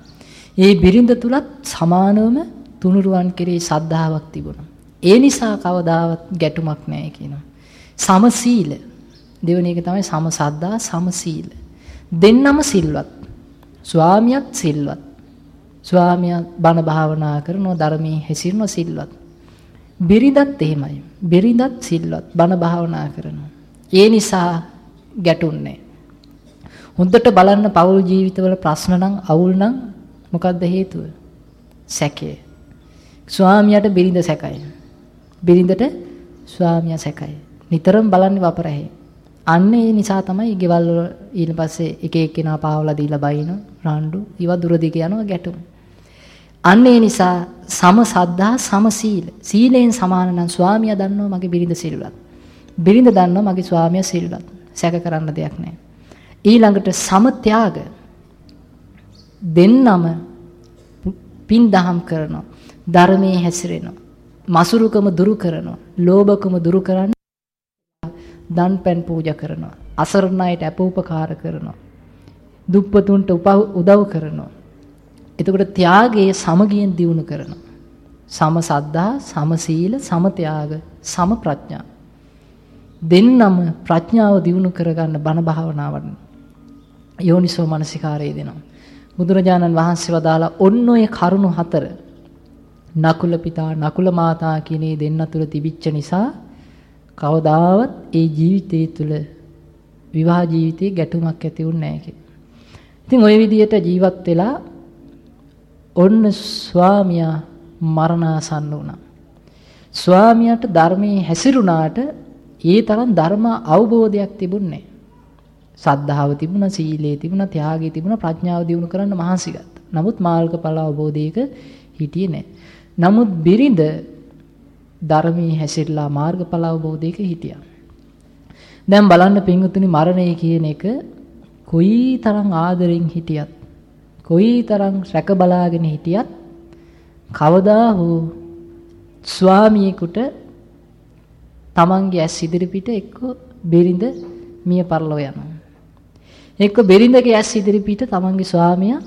ඒ බිරිඳ තුලත් සමානවම තුනුරුවන් කෙරේ සද්ධාාවක් තිබුණා. ඒ නිසා කවදාවත් ගැටුමක් නැහැ කියනවා. සමසීල දෙවෙනි එක තමයි සමසද්දා සමසීල දෙන්නම සිල්වත්. ස්වාමියාත් සිල්වත්. ස්වාමියා බණ භාවනා කරනවා ධර්මයේ හැසිරෙනවා සිල්වත්. බිරිඳත් එහෙමයි. බිරිඳත් සිල්වත් බණ භාවනා කරනවා. ඒ නිසා ගැටුන්නේ හොඳට බලන්න පෞල් ජීවිතවල ප්‍රශ්න නම් අවුල් නම් මොකද්ද හේතුව සැකය ස්වාමියාට බිරිඳ සැකයි බිරිඳට ස්වාමියා සැකයි නිතරම බලන්නේ වපරැහි. අන්න ඒ නිසා තමයි ගෙවල් වල ඊට පස්සේ එක එක්කෙනා පාවලා දීලා බයින රණ්ඩු ඊවා දුර දිග යනවා ගැටුම්. අන්න ඒ නිසා සම සද්ධා සම සීල. සීලෙන් සමාන නම් ස්වාමියා දන්නවා මගේ බිරිඳ සිල්වත්. බිරිඳ දන්නවා මගේ ස්වාමියා සිල්වත්. සැක කරන්න දෙයක් නැහැ. ඊළඟට සම ත්‍යාග දෙන්නම පින් දහම් කරනවා. ධර්මයේ හැසිරෙනවා. මසුරුකම දුරු කරනවා. ලෝභකම දුරු කරන්න දන් පැන් පූජා කරනවා. අසරණ අයට අපෝපකාර කරනවා. දුප්පතුන්ට උදව් කරනවා. එතකොට ත්‍යාගයේ සමගියෙන් දියුණු කරනවා. සම සද්ධා, සම සීල, සම ත්‍යාග, සම ප්‍රඥා. දෙන්නම ප්‍රඥාව දියුණු කරගන්න බණ භාවනාවන් යෝනිසෝ මනසිකාරය දෙනවා. බුදුරජාණන් වහන්සේ වදාලා ඔන්න ඔය කරුණු හතර. නකුල පිතා නකුල මාතා කියන දෙන්න තුල තිබිච්ච නිසා කවදාවත් ඒ ජීවිතය තුළ විවාහ ජීවිතේ ගැටුමක් ඇති වුන්නේ නැහැ ඉතින් ওই විදිහට ජීවත් වෙලා ඔන්න ස්වාමියා මරණාසන්න වුණා. ස්වාමියාට ධර්මයේ හැසිරුණාට ඒ තරම් ධර්ම අවබෝධයක් තිබුණේ සද්ධාව තිබුණා, සීලේ තිබුණා, ත්‍යාගය තිබුණා, ප්‍රඥාව දියුණු කරන්න මහන්සි ගත්තා. නමුත් මාර්ගඵල අවබෝධයක හිටියේ නැහැ. නමුත් බිරිඳ ධර්මයේ හැසිරලා මාර්ගඵල අවබෝධයක හිටියා. දැන් බලන්න පින්වතුනි මරණය කියන එක කොයි තරම් ආදරෙන් හිටියත් කොයි තරම් රැක බලාගෙන හිටියත් කවදා හෝ ස්වාමියෙකුට තමන්ගේ ඇස් ඉදිරිපිට එක්ක බෙරිඳ මිය පරලෝ යනවා. එක්ක බෙරිඳගේ ඇස් ඉදිරිපිට තමන්ගේ ස්වාමියා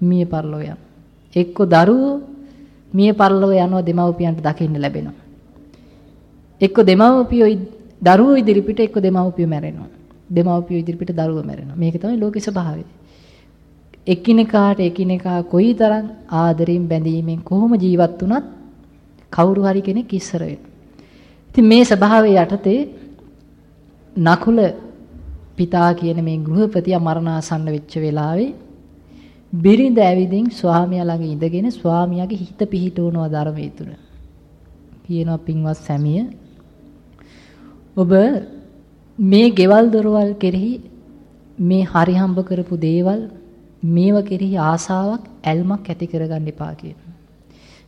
මිය පරලෝ යනවා. එක්ක දරුවෝ මිය පරලෝ යනවා දෙමව්පියන්ට දකින්න ලැබෙනවා. එක්ක දෙමව්පියෝ දරුවෝ ඉදිරිපිට එක්ක දෙමව්පියෝ මැරෙනවා. දෙමව්පියෝ ඉදිරිපිට දරුවෝ මැරෙනවා. මේක තමයි ලෝකේ ස්වභාවය. එකිනෙකාට එකිනෙකා කොයිතරම් ආදරෙන් බැඳීමෙන් කොහොම ජීවත් වුණත් කවුරු හරි කෙනෙක් ඉස්සර ඉතින් මේ ස්වභාවය යටතේ නකුල පිතා කියන මේ ගෘහපතියා මරණාසන්න වෙච්ච වෙලාවේ බිරිඳ ඇවිදින් ස්වාමියා ළඟ ඉඳගෙන ස්වාමියාගේ හිත පිහිටවනවා ධර්මයේ තුල. කියනවා පින්වත් සැමිය ඔබ මේ ගෙවල් දොරවල් කෙරෙහි මේ හරි හම්බ කරපු දේවල් මේව කෙරෙහි ආසාවක් ඇල්මක් ඇති කරගන්න එපා කියනවා.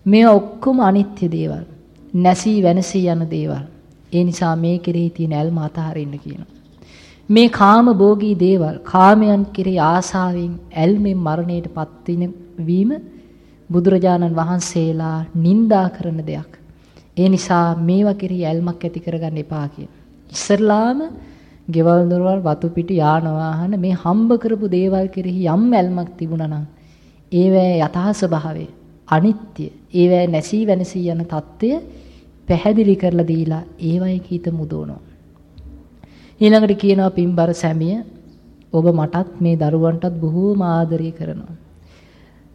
මේවා ඔක්කොම අනිත්‍ය දේවල්. නැසී වෙනසී යන දේවල්. ඒ නිසා මේ කෙරෙහි තියෙන ඇල්ම අතහරින්න කියනවා. මේ කාම භෝගී දේවල් කාමයන් කෙරෙහි ආසාවෙන් ඇල්මෙන් මරණයටපත් වීම බුදුරජාණන් වහන්සේලා නිඳා කරන දෙයක්. ඒ නිසා මේවා කෙරෙහි ඇල්මක් ඇති කරගන්න එපා කියන. ඉස්සරලාම ගෙවල් දොරවල් වතු පිටි යාන වාහන මේ හම්බ කරපු දේවල් කෙරෙහි යම් ඇල්මක් තිබුණා නම් ඒවැය යථා ස්වභාවය අනිත්‍ය ඒවැය නැසී වෙනසී යන తত্ত্বය පැහැදිලි කරලා දීලා ඒවයි කීත මුදවනවා ඊළඟට කියනවා පින්බර සැමිය ඔබ මටත් මේ දරුවන්ටත් බොහෝම ආදරය කරනවා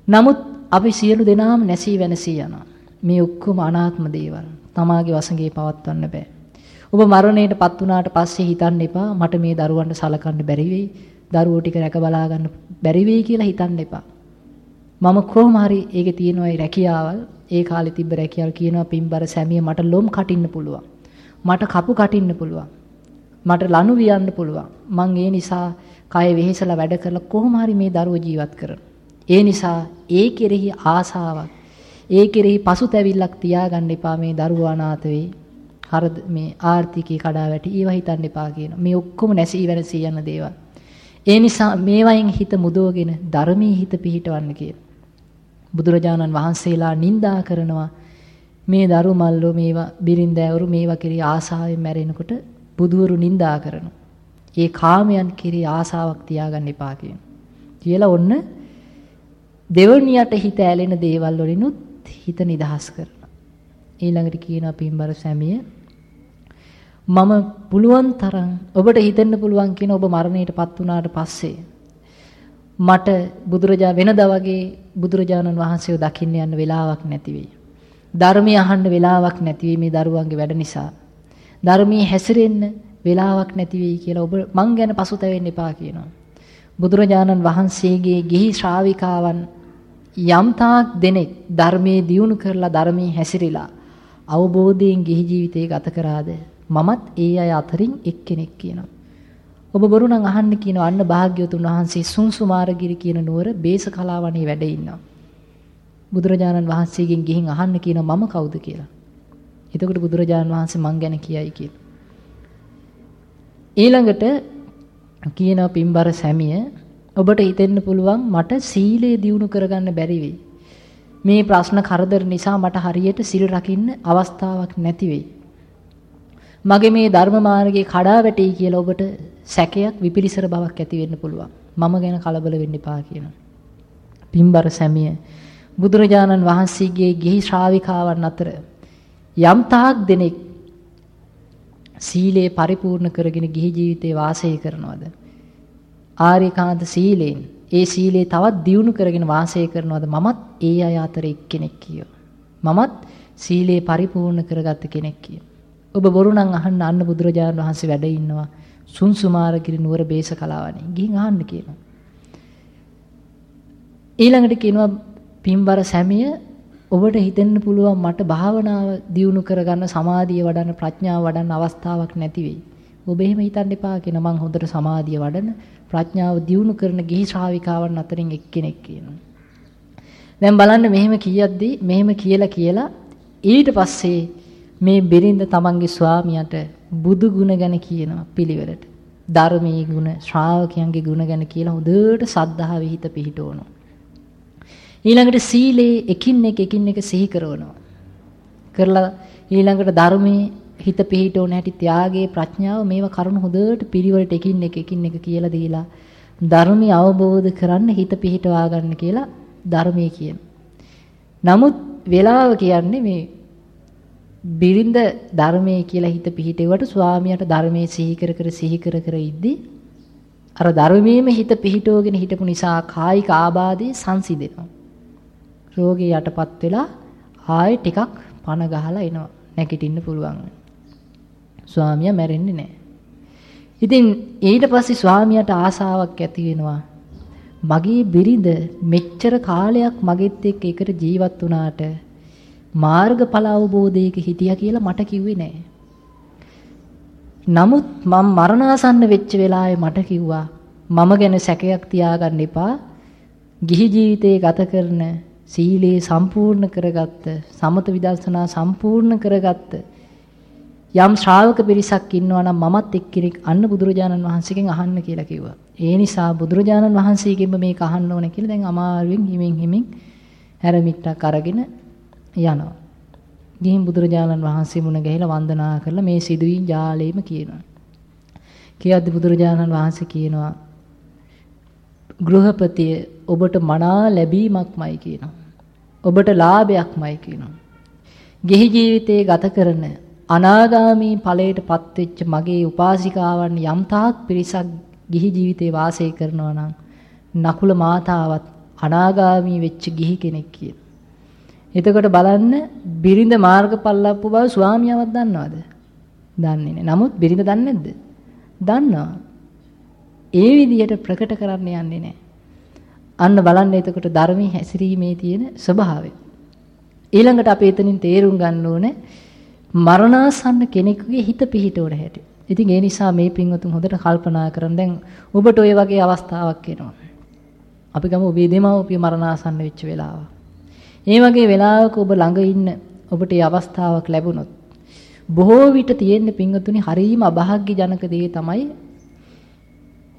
නමුත් අපි සියලු දෙනාම නැසී වෙනසී යනවා මේ ඔක්කොම අනාත්ම දේවල්. තමාගේ වසඟේ පවත්වන්න බෑ. ඔබ මරණයටපත් වුණාට පස්සේ හිතන්න එපා මට මේ දරුවන්ට සලකන්න බැරි වෙයි. දරුවෝ ටික රැක බලා ගන්න බැරි වෙයි කියලා හිතන්න එපා. මම කොහොම හරි ඒකේ තියෙනවයි රැකියාවල් ඒ කාලේ තිබ්බ රැකියාවල් කියනවා පින්බර සැමිය මට ලොම් කටින්න පුළුවන්. මට කපු කටින්න පුළුවන්. මට ලනු වියන්න පුළුවන්. මං ඒ නිසා කය වෙහෙසලා වැඩ කරලා කොහොම හරි මේ දරුවෝ ජීවත් කරනවා. ඒ නිසා ඒ කෙරෙහි ආසාවක් ඒ කෙරෙහි පසුතැවිල්ලක් තියාගන්න එපා මේ දරුවා අනාථ වෙයි. හර මේ ආර්ථිකේ කඩා වැටි ඒවා හිතන්න එපා කියන. මේ ඔක්කොම නැසී වෙනසී යන දේවල්. ඒ නිසා මේවයින් හිත මුදවගෙන ධර්මී හිත පිහිටවන්න කියන. බුදුරජාණන් වහන්සේලා නිඳා කරනවා මේ දරු මල්ලෝ මේවා බිරින්දෑවරු මේවා කෙරෙහි ආසාවෙන් මැරෙනකොට බුදුවරු නිඳා කරනවා. ඒ කාමයන් කෙරෙහි ආසාවක් තියාගන්න එපා කියන. කියලා ඔන්න දෙවණියට හිත ඇලෙන දේවල් වලිනුත් හිත නිදහස් කරනවා. ඊළඟට කියනවා පින්බර සැමිය මම පුළුවන් තරම් ඔබට හිතෙන්න පුළුවන් කියන ඔබ මරණයටපත් වුණාට පස්සේ මට බුදුරජා වෙනදා වගේ බුදුරජාණන් වහන්සේව දකින්න යන්න වෙලාවක් නැති වෙයි. ධර්මය අහන්න වෙලාවක් නැති වෙයි මේ දරුවන්ගේ වැඩ නිසා. ධර්මයේ හැසිරෙන්න වෙලාවක් නැති වෙයි කියලා ඔබ මං ගැන පසුතැවෙන්න එපා කියනවා. බුදුරජාණන් වහන්සේගේ ගිහි ශ්‍රාවිකාවන් යම්තාක් දෙනෙක් ධර්මයේ දියුණු කරලා ධර්මයේ හැසිරিলা අවබෝධයෙන් ගිහි ජීවිතේ ගත කරාද මමත් ඒ අය අතරින් එක්කෙනෙක් කියනවා. ඔබ බොරු නම් අහන්න කියනවා අන්න භාග්‍යවතුන් වහන්සේ සුන්සුමාරගිරි කියන නුවර බේස කලාවණේ වැඩ ඉන්නවා. බුදුරජාණන් වහන්සේගෙන් ගිහින් අහන්න කියනවා මම කවුද කියලා. එතකොට බුදුරජාණන් වහන්සේ මං ගැන කියයි කියලා. ඊළඟට කියනවා පින්බර සැමිය ඔබට හිතෙන්න පුළුවන් මට සීලය දියුණු කරගන්න බැරි වෙයි. මේ ප්‍රශ්න කරදර නිසා මට හරියට සිල් රකින්න අවස්ථාවක් නැති වෙයි. මගේ මේ ධර්ම මාර්ගයේ කඩා වැටෙයි කියලා ඔබට සැකයක් විපිලිසර බවක් ඇති වෙන්න පුළුවන්. මම ගැන කලබල වෙන්න එපා කියනවා. පින්බර සැමිය බුදුරජාණන් වහන්සේගේ ගිහි ශ්‍රාවිකාවන් අතර යම් තාක් දෙනෙක් සීලේ පරිපූර්ණ කරගෙන ගිහි ජීවිතේ වාසය කරනවද? ආර්යකාන්ත සීලෙන් ඒ සීලේ තවත් දියුණු කරගෙන වාසය කරනවද මමත් ඒ අය අතර එක්කෙනෙක් කියෝ. මමත් සීලේ පරිපූර්ණ කරගත්ත කෙනෙක් කියෝ. ඔබ බොරු නම් අහන්න අන්න බුදුරජාණන් වහන්සේ වැඩ ඉන්නවා. සුන්සුමාරගිරි නුවර බේස කලාවනේ. ගිහින් අහන්න කියනවා. ඊළඟට කියනවා පින්බර සැමිය ඔබට හිතෙන්න පුළුවන් මට භාවනාව දියුණු කරගන්න සමාධිය වඩන්න ප්‍රඥාව වඩන්න අවස්ථාවක් නැති වෙයි. ඔබ එහෙම හිතන්න එපා කියන මං හොඳට සමාධිය වඩන ප්‍රඥාව දියුණු කරන ගිහි ශ්‍රාවිකාවන් අතරින් එක්කෙනෙක් කියනවා. දැන් බලන්න මෙහෙම කියද්දි මෙහෙම කියලා කියලා ඊට පස්සේ මේ බිරිඳ තමන්ගේ ස්වාමියාට බුදු ගුණ ගැන කියනවා පිළිවෙලට. ධර්මයේ ගුණ ශ්‍රාවකයන්ගේ ගුණ ගැන කියලා හොඳට සද්ධා විහිිත පිහිටවනවා. ඊළඟට සීලේ එකින් එක එකින් එක සිහි කරනවා. කරලා ඊළඟට ධර්මයේ හිත පිහිටෝන හැටි ත්‍යාගයේ ප්‍රඥාව මේවා කරුණු හොඳට පිළිවෙලට එකින් එක එකින් එක කියලා දීලා ධර්මය අවබෝධ කරන්න හිත පිහිටවා ගන්න කියලා ධර්මයේ කියන. නමුත් වේලාව කියන්නේ මේ බිරිඳ ධර්මයේ කියලා හිත පිහිටෙවට ස්වාමියාට ධර්මයේ සිහි කර කර සිහි කර කර ඉද්දි අර ධර්මයේම හිත පිහිටවගෙන හිටපු නිසා කායික ආබාධේ සංසිඳෙනවා. රෝගේ යටපත් වෙලා ආයෙ ටිකක් පණ ගහලා එනවා. නැගිටින්න පුළුවන්. ස්වාමියා මැරෙන්නේ නැහැ. ඉතින් ඊට පස්සේ ස්වාමියාට ආසාවක් ඇති වෙනවා. මගේ බිරිඳ මෙච්චර කාලයක් මගෙත් එක්ක එකට ජීවත් වුණාට මාර්ගඵල අවබෝධයක හිටියා කියලා මට කිව්වේ නෑ. නමුත් මම මරණාසන්න වෙච්ච වෙලාවේ මට කිව්වා මම ගැන සැකයක් තියාගන්න එපා. ගිහි ජීවිතේ ගත කරන සීලේ සම්පූර්ණ කරගත්ත සමත විදර්ශනා සම්පූර්ණ කරගත්ත යම් ශ්‍රාවක පිරිසක් ඉන්නවා නම් මමත් එක්කෙනෙක් අන්න බුදුරජාණන් වහන්සේගෙන් අහන්න කියලා කිව්වා. ඒ නිසා බුදුරජාණන් වහන්සේගෙන්ම මේක අහන්න ඕනේ කියලා දැන් අමාරුවෙන් හිමින් හිමින් හැරමිට්ටක් අරගෙන යනවා. ගිහින් බුදුරජාණන් වහන්සේ මුණ ගැහිලා වන්දනා කරලා මේ සිදුවීම් ජාලේම කියනවා. කියද්දි බුදුරජාණන් වහන්සේ කියනවා ගෘහපතිය ඔබට මනා ලැබීමක්මයි කියනවා. ඔබට ලාභයක්මයි කියනවා. ගෙහි ජීවිතේ ගත කරන අනාගාමී ඵලයටපත් වෙච්ච මගේ උපාසිකාවන් යම් තාක් පිරිසක් ගිහි ජීවිතේ වාසය කරනවා නම් නකුල මාතාවත් අනාගාමී වෙච්ච ගිහි කෙනෙක් කියන. එතකොට බලන්න බිරිඳ මාර්ගඵල ලැබපු බව ස්වාමියාවත් දන්නවද? දන්නේ නැහැ. නමුත් බිරිඳ දන්නේ නැද්ද? දන්නවා. ඒ විදිහට ප්‍රකට කරන්න යන්නේ නැහැ. අන්න බලන්න එතකොට ධර්මයේ හැසිරීමේ තියෙන ස්වභාවය. ඊළඟට අපි එතනින් තේරුම් ගන්න ඕනේ මරණාසන්න කෙනෙකුගේ හිත පිහිටවර හැටි. ඉතින් ඒ නිසා මේ පින්වතුන් හොඳට කල්පනා කරන් දැන් ඔබට ওই වගේ අවස්ථාවක් එනවා. අපි ගමු ඔබේ දෙමව්පිය මරණාසන්න වෙච්ච වෙලාව. ඒ වගේ වෙලාවක ඔබ ළඟ ඉන්න ඔබට මේ අවස්ථාවක් ලැබුණොත් බොහෝ විට තියෙන පින්වතුනි හරීම අභාග්‍ය ජනක දේ තමයි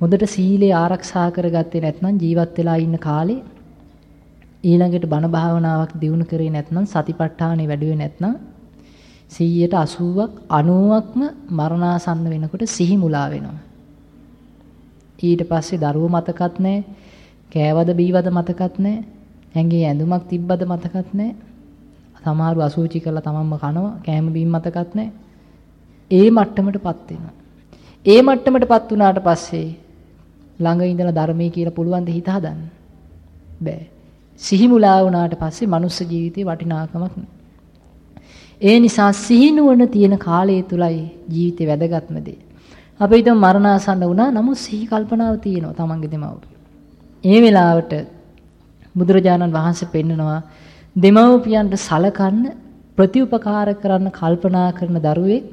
හොඳට සීලය ආරක්ෂා කරගත්තේ නැත්නම් ජීවත් වෙලා ඉන්න කාලේ ඊළඟට බණ භාවනාවක් දියුණු කරේ නැත්නම් සතිපට්ඨානෙ වැඩුවේ නැත්නම් 180ක් 90ක්ම මරණාසන්න වෙනකොට සිහි මුලා වෙනවා. ඊට පස්සේ දරුවෝ මතකත් නැහැ, කෑවද බීවද මතකත් නැහැ, ඇඟේ ඇඳුමක් තිබ්බද මතකත් නැහැ. සමහරව අසුචි කරලා තමන්ම කනවා, කෑම බීම මතකත් නැහැ. ඒ මට්ටමටපත් වෙනවා. ඒ මට්ටමටපත් වුණාට පස්සේ ළඟ ඉඳලා ධර්මයේ කියලා පුළුවන් ද හිත හදන්න. බෑ. සිහි මුලා වුණාට පස්සේ මනුස්ස ජීවිතේ වටිනාකමක් ඒ නිසා සිහිනුවන තියෙන කාලය තුලයි ජීවිතේ වැදගත්ම දේ. අපි හිතමු මරණාසන්න වුණා නමුත් සිහි කල්පනාව තියෙනවා තමන්ගේ දෙමව්පිය. ඒ වෙලාවට බුදුරජාණන් වහන්සේ පෙන්නනවා දෙමව්පියන්ට සලකන්න ප්‍රතිඋපකාර කරන්න කල්පනා කරන දරුවෙක්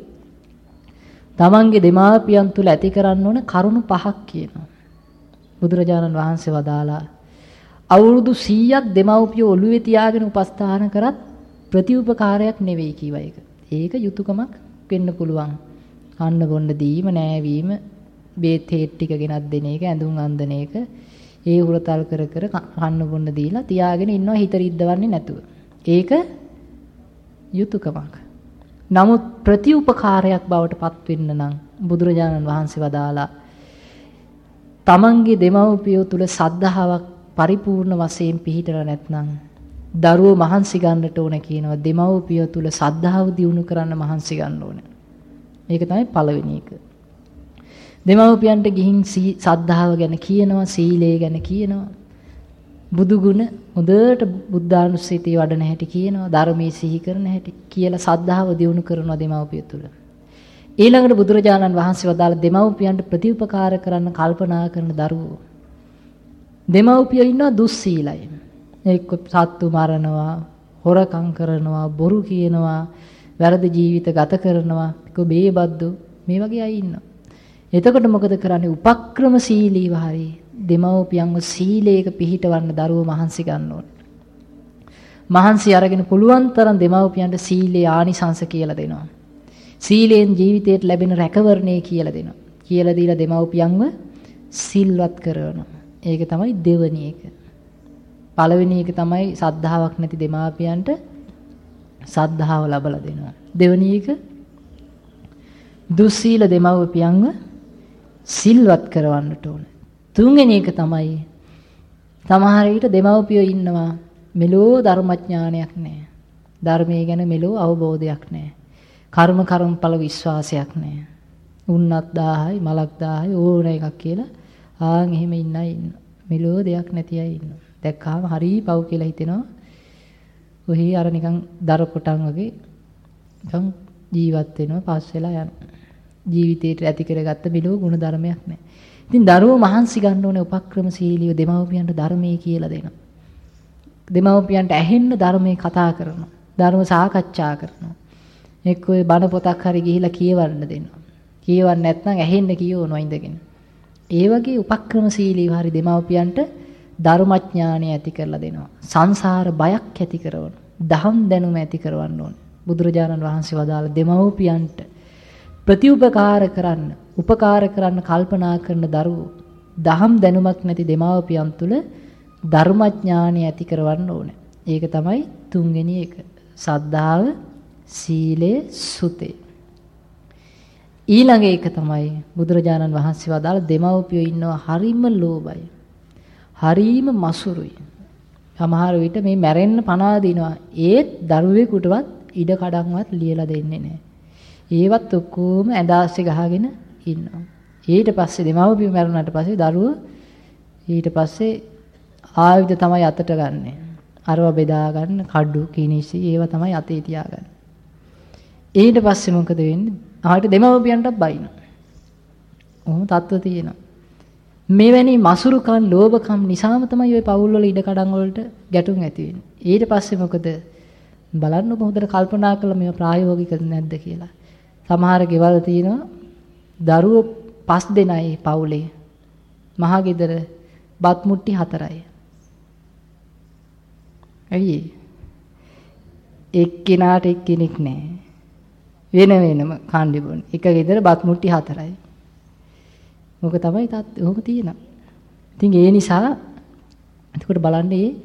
තමන්ගේ දෙමාපියන් තුල ඇති කරන්න ඕන කරුණු පහක් කියනවා. බුදුරජාණන් වහන්සේ වදාලා අවුරුදු 100ක් දෙමව්පිය ඔළුවේ තියාගෙන උපස්ථාන කරත් ප්‍රතිඋපකාරයක් නෙවෙයි කිව්ව එක. ඒක යුතුයකමක් වෙන්න පුළුවන්. කන්න බොන්න දීම නෑවීම බේත් හේත් ටික ගෙනත් දෙන එක ඇඳුම් අඳින එක ඒ හුරතල් කර කර කන්න බොන්න දීලා තියාගෙන ඉන්නවා හිත රිද්දවන්නේ නැතුව. ඒක යුතුයකමක්. නමුත් ප්‍රතිඋපකාරයක් බවට පත් වෙන්න නම් බුදුරජාණන් වහන්සේ වදාලා තමන්ගේ දෙමව්පියෝ තුල සද්ධාාවක් පරිපූර්ණ වශයෙන් පිහිටලා නැත්නම් දරුවෝ මහන්සි ගන්නට ඕන කියනවා දෙමව්පිය තුල සද්ධාව දියුණු කරන්න මහන්සි ගන්න ඕන. මේක තමයි පළවෙනි එක. දෙමව්පියන්ට ගිහින් සද්ධාව ගැන කියනවා සීලය ගැන කියනවා බුදු ගුණ හොඳට බුද්ධානුස්සතිය වඩන හැටි කියනවා ධර්මයේ සිහි කරන හැටි කියලා සද්ධාව දියුණු කරනවා දෙමව්පිය තුල. ඊළඟට බුදුරජාණන් වහන්සේ වදාළ දෙමව්පියන්ට ප්‍රතිඋපකාර කරන්න කල්පනා කරන දරුවෝ දෙමව්පියෝ ඉන්නවා දුස්සීලයි. එක්ක සත්තු මරනවා, හොරකම් කරනවා, බොරු කියනවා, වැරදි ජීවිත ගත කරනවා, එක්ක බේබද්දු මේ වගේ අය ඉන්නවා. එතකොට මොකද කරන්නේ? උපක්‍රමශීලීව හරි දෙමව්පියන්ව සීලයක පිහිටවන්න දරුවෝ මහන්සි ගන්න ඕනේ. මහන්සි අරගෙන පුළුවන් තරම් දෙමව්පියන්ට සීලේ ආනිසංස කියලා දෙනවා. සීලෙන් ජීවිතයට ලැබෙන රැකවරණේ කියලා දෙනවා. කියලා දීලා දෙමව්පියන්ව සිල්වත් කරනවා. ඒක තමයි දෙවැනි එක. පළවෙනි එක තමයි සද්ධාාවක් නැති දෙමාපියන්ට සද්ධාව ලබලා දෙනවා. දෙවැනි එක දුස්සීල දෙමව්පියන්ව සිල්වත් කරවන්නට ඕන. තුන්වෙනි එක තමයි සමහර විට දෙමව්පියෝ ඉන්නවා මෙලෝ ධර්මඥානයක් නැහැ. ධර්මයේ ගැන මෙලෝ අවබෝධයක් නැහැ. කර්ම කර්මඵල විශ්වාසයක් නැහැ. උන්නත් 1000යි මලක් 1000යි ඕන එකක් කියලා ආන් එහෙම ඉන්න අය ඉන්න. මෙලෝ දෙයක් නැති අය ඉන්නවා. දැක්කාම හරි පව් කියලා හිතෙනවා. ඔහි අර නිකන් දර කොටන් වගේ නිකන් ජීවත් වෙනවා පස් වෙලා යන. ජීවිතේට ඇති කරගත්ත මෙලෝ ගුණ ධර්මයක් නැහැ. ඉතින් දරුවෝ මහන්සි ගන්න ඕනේ උපක්‍රමශීලීව දෙමව්පියන්ට ධර්මයේ කියලා දෙනවා. දෙමව්පියන්ට ඇහෙන්න ධර්මයේ කතා කරනවා. ධර්ම සාකච්ඡා කරනවා. එක්ක ඔය බණ පොතක් හරි ගිහිලා කියවන්න දෙනවා. කියවන්න නැත්නම් ඇහෙන්න කියවනවා ඉඳගෙන. ඒ වගේ උපක්‍රමශීලීව හරි දෙමව්පියන්ට ධර්මඥානය ඇති කරලා දෙනවා. සංසාර බයක් ඇති කරන. දහම් දැනුම ඇති කරවන්න ඕන. බුදුරජාණන් වහන්සේ වදාළ දෙමව්පියන්ට ප්‍රතිඋපකාර කරන්න, උපකාර කරන්න කල්පනා කරන දරුවෝ දහම් දැනුමක් නැති දෙමව්පියන් තුල ධර්මඥානය ඇති කරවන්න ඕනේ. ඒක තමයි තුන්වෙනි එක. සද්ධාව, සීලය, සුතේ. ඊළඟ එක තමයි බුදුරජාණන් වහන්සේ වදාළ දෙමව්පියෝ ඉන්නවා හරිම ලෝභයි. හරිම මසුරුයි. සමහර විට මේ මැරෙන්න පනවා දිනවා. ඒත් දරුවෙකුටවත් ඉඩ කඩන්වත් ලියලා දෙන්නේ නැහැ. ඒවත් ඔක්කොම ඇඳාස්සේ ගහගෙන ඉන්නවා. ඊට පස්සේ දෙමව්පියෝ මැරුණාට පස්සේ දරුවෝ ඊට පස්සේ ආයුධ තමයි අතට ගන්නෙ. අරව බෙදා ගන්න කඩු කිනිසි ඒවා තමයි අතේ තියාගන්නේ. ඊට පස්සේ මොකද වෙන්නේ? ආයෙත් දෙමව්පියන්ටත් බයින. ඔහොම තත්ත්ව තියෙනවා. මෙවැනි මසුරුකම්, ලෝභකම් නිසාම තමයි ওই පවුල් වල ඉඩ කඩන් වලට ගැටුම් ඇති වෙන්නේ. ඊට පස්සේ මොකද බලන්න ඔබ හොඳට කල්පනා කළා මේවා ප්‍රායෝගිකද නැද්ද කියලා. සමහර ගෙවල් තියෙනවා දරුවෝ පස් දෙනයි පවුලේ. මහා ගෙදර බත් මුට්ටි හතරයි. ඇයි එක්කිනාට එක්කෙනෙක් නැහැ. වෙන වෙනම කණ්ඩි බොන. එක ගෙදර බත් මුට්ටි හතරයි. ඕක තමයි තාත් ඕක තියෙනවා. ඉතින් ඒ නිසා එතකොට බලන්න මේ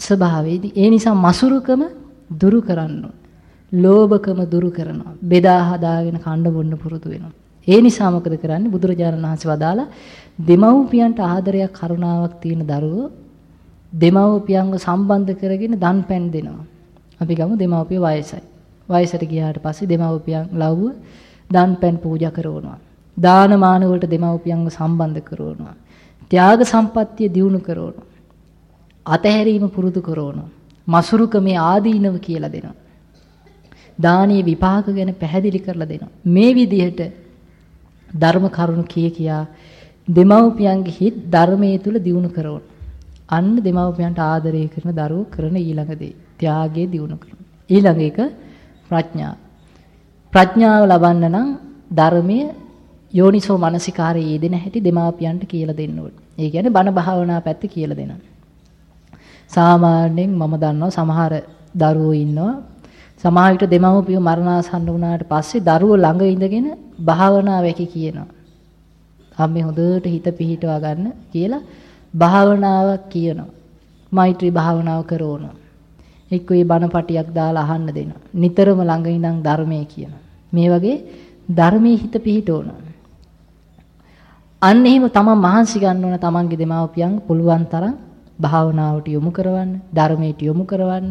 ස්වභාවයේදී ඒ නිසා මසුරුකම දුරු කරන්න ලෝභකම දුරු කරනවා. බෙදා හදාගෙන කණ්ඩ බොන්න පුරුදු වෙනවා. ඒ නිසා මොකද කරන්නේ? බුදුරජාණන් වහන්සේ වදාලා දෙමව්පියන්ට ආදරයක් කරුණාවක් තියෙන දරුවෝ දෙමව්පියන්ව සම්බන්ධ කරගෙන දන් පැන් දෙනවා. අපි ගමු දෙමව්පිය වයසයි. වයසට ගියාට පස්සේ දෙමව්පියන් ලව්ව දන් පැන් පූජා කරනවා. දානමාන වලට දෙමව්පියන්ව සම්බන්ධ කරනවා. ත්‍යාග සම්පත්තිය දියුණු කරනවා. අතහැරීම පුරුදු කරනවා. මසුරුකමේ ආදීනව කියලා දෙනවා. දානීය විපාක ගැන පැහැදිලි කරලා දෙනවා. මේ විදිහට ධර්ම කරුණු කිය කියා දෙමව්පියන්ගේ හිත් ධර්මයේ තුල දියුණු කරනවා. අන්න දෙමව්පියන්ට ආදරය කරන දරුවෝ කරන ඊළඟ දේ. ත්‍යාගයේ දියුණු කරනවා. ඊළඟ එක ප්‍රඥාව. ප්‍රඥාව ලබන්න නම් ධර්මයේ යෝනිසෝ මනසිකාරයේ යෙදෙන හැටි දෙමාපියන්ට කියලා දෙන්න ඕනේ. ඒ කියන්නේ බණ භාවනා පැත්ත කියලා දෙනවා. සාමාන්‍යයෙන් මම දන්නවා සමහර දරුවෝ ඉන්නවා සමහර විට දෙමව්පියෝ මරණාසන්න වුණාට පස්සේ දරුවෝ ළඟ ඉඳගෙන භාවනා වැකි කියනවා. අම්මේ හොඳට හිත පිහිටවා ගන්න කියලා භාවනාවක් කියනවා. මෛත්‍රී භාවනාව කරනවා. එක්ක ඒ බණපටියක් දාලා අහන්න දෙනවා. නිතරම ළඟ ඉඳන් ධර්මයේ කියනවා. මේ වගේ ධර්මයේ හිත පිහිටවනවා. අන්න එහෙම තමන් මහන්සි ගන්න ඕන තමන්ගේ දෙමාපියන් පුළුවන් තරම් භාවනාවට යොමු කරවන්න, ධර්මයට යොමු කරවන්න.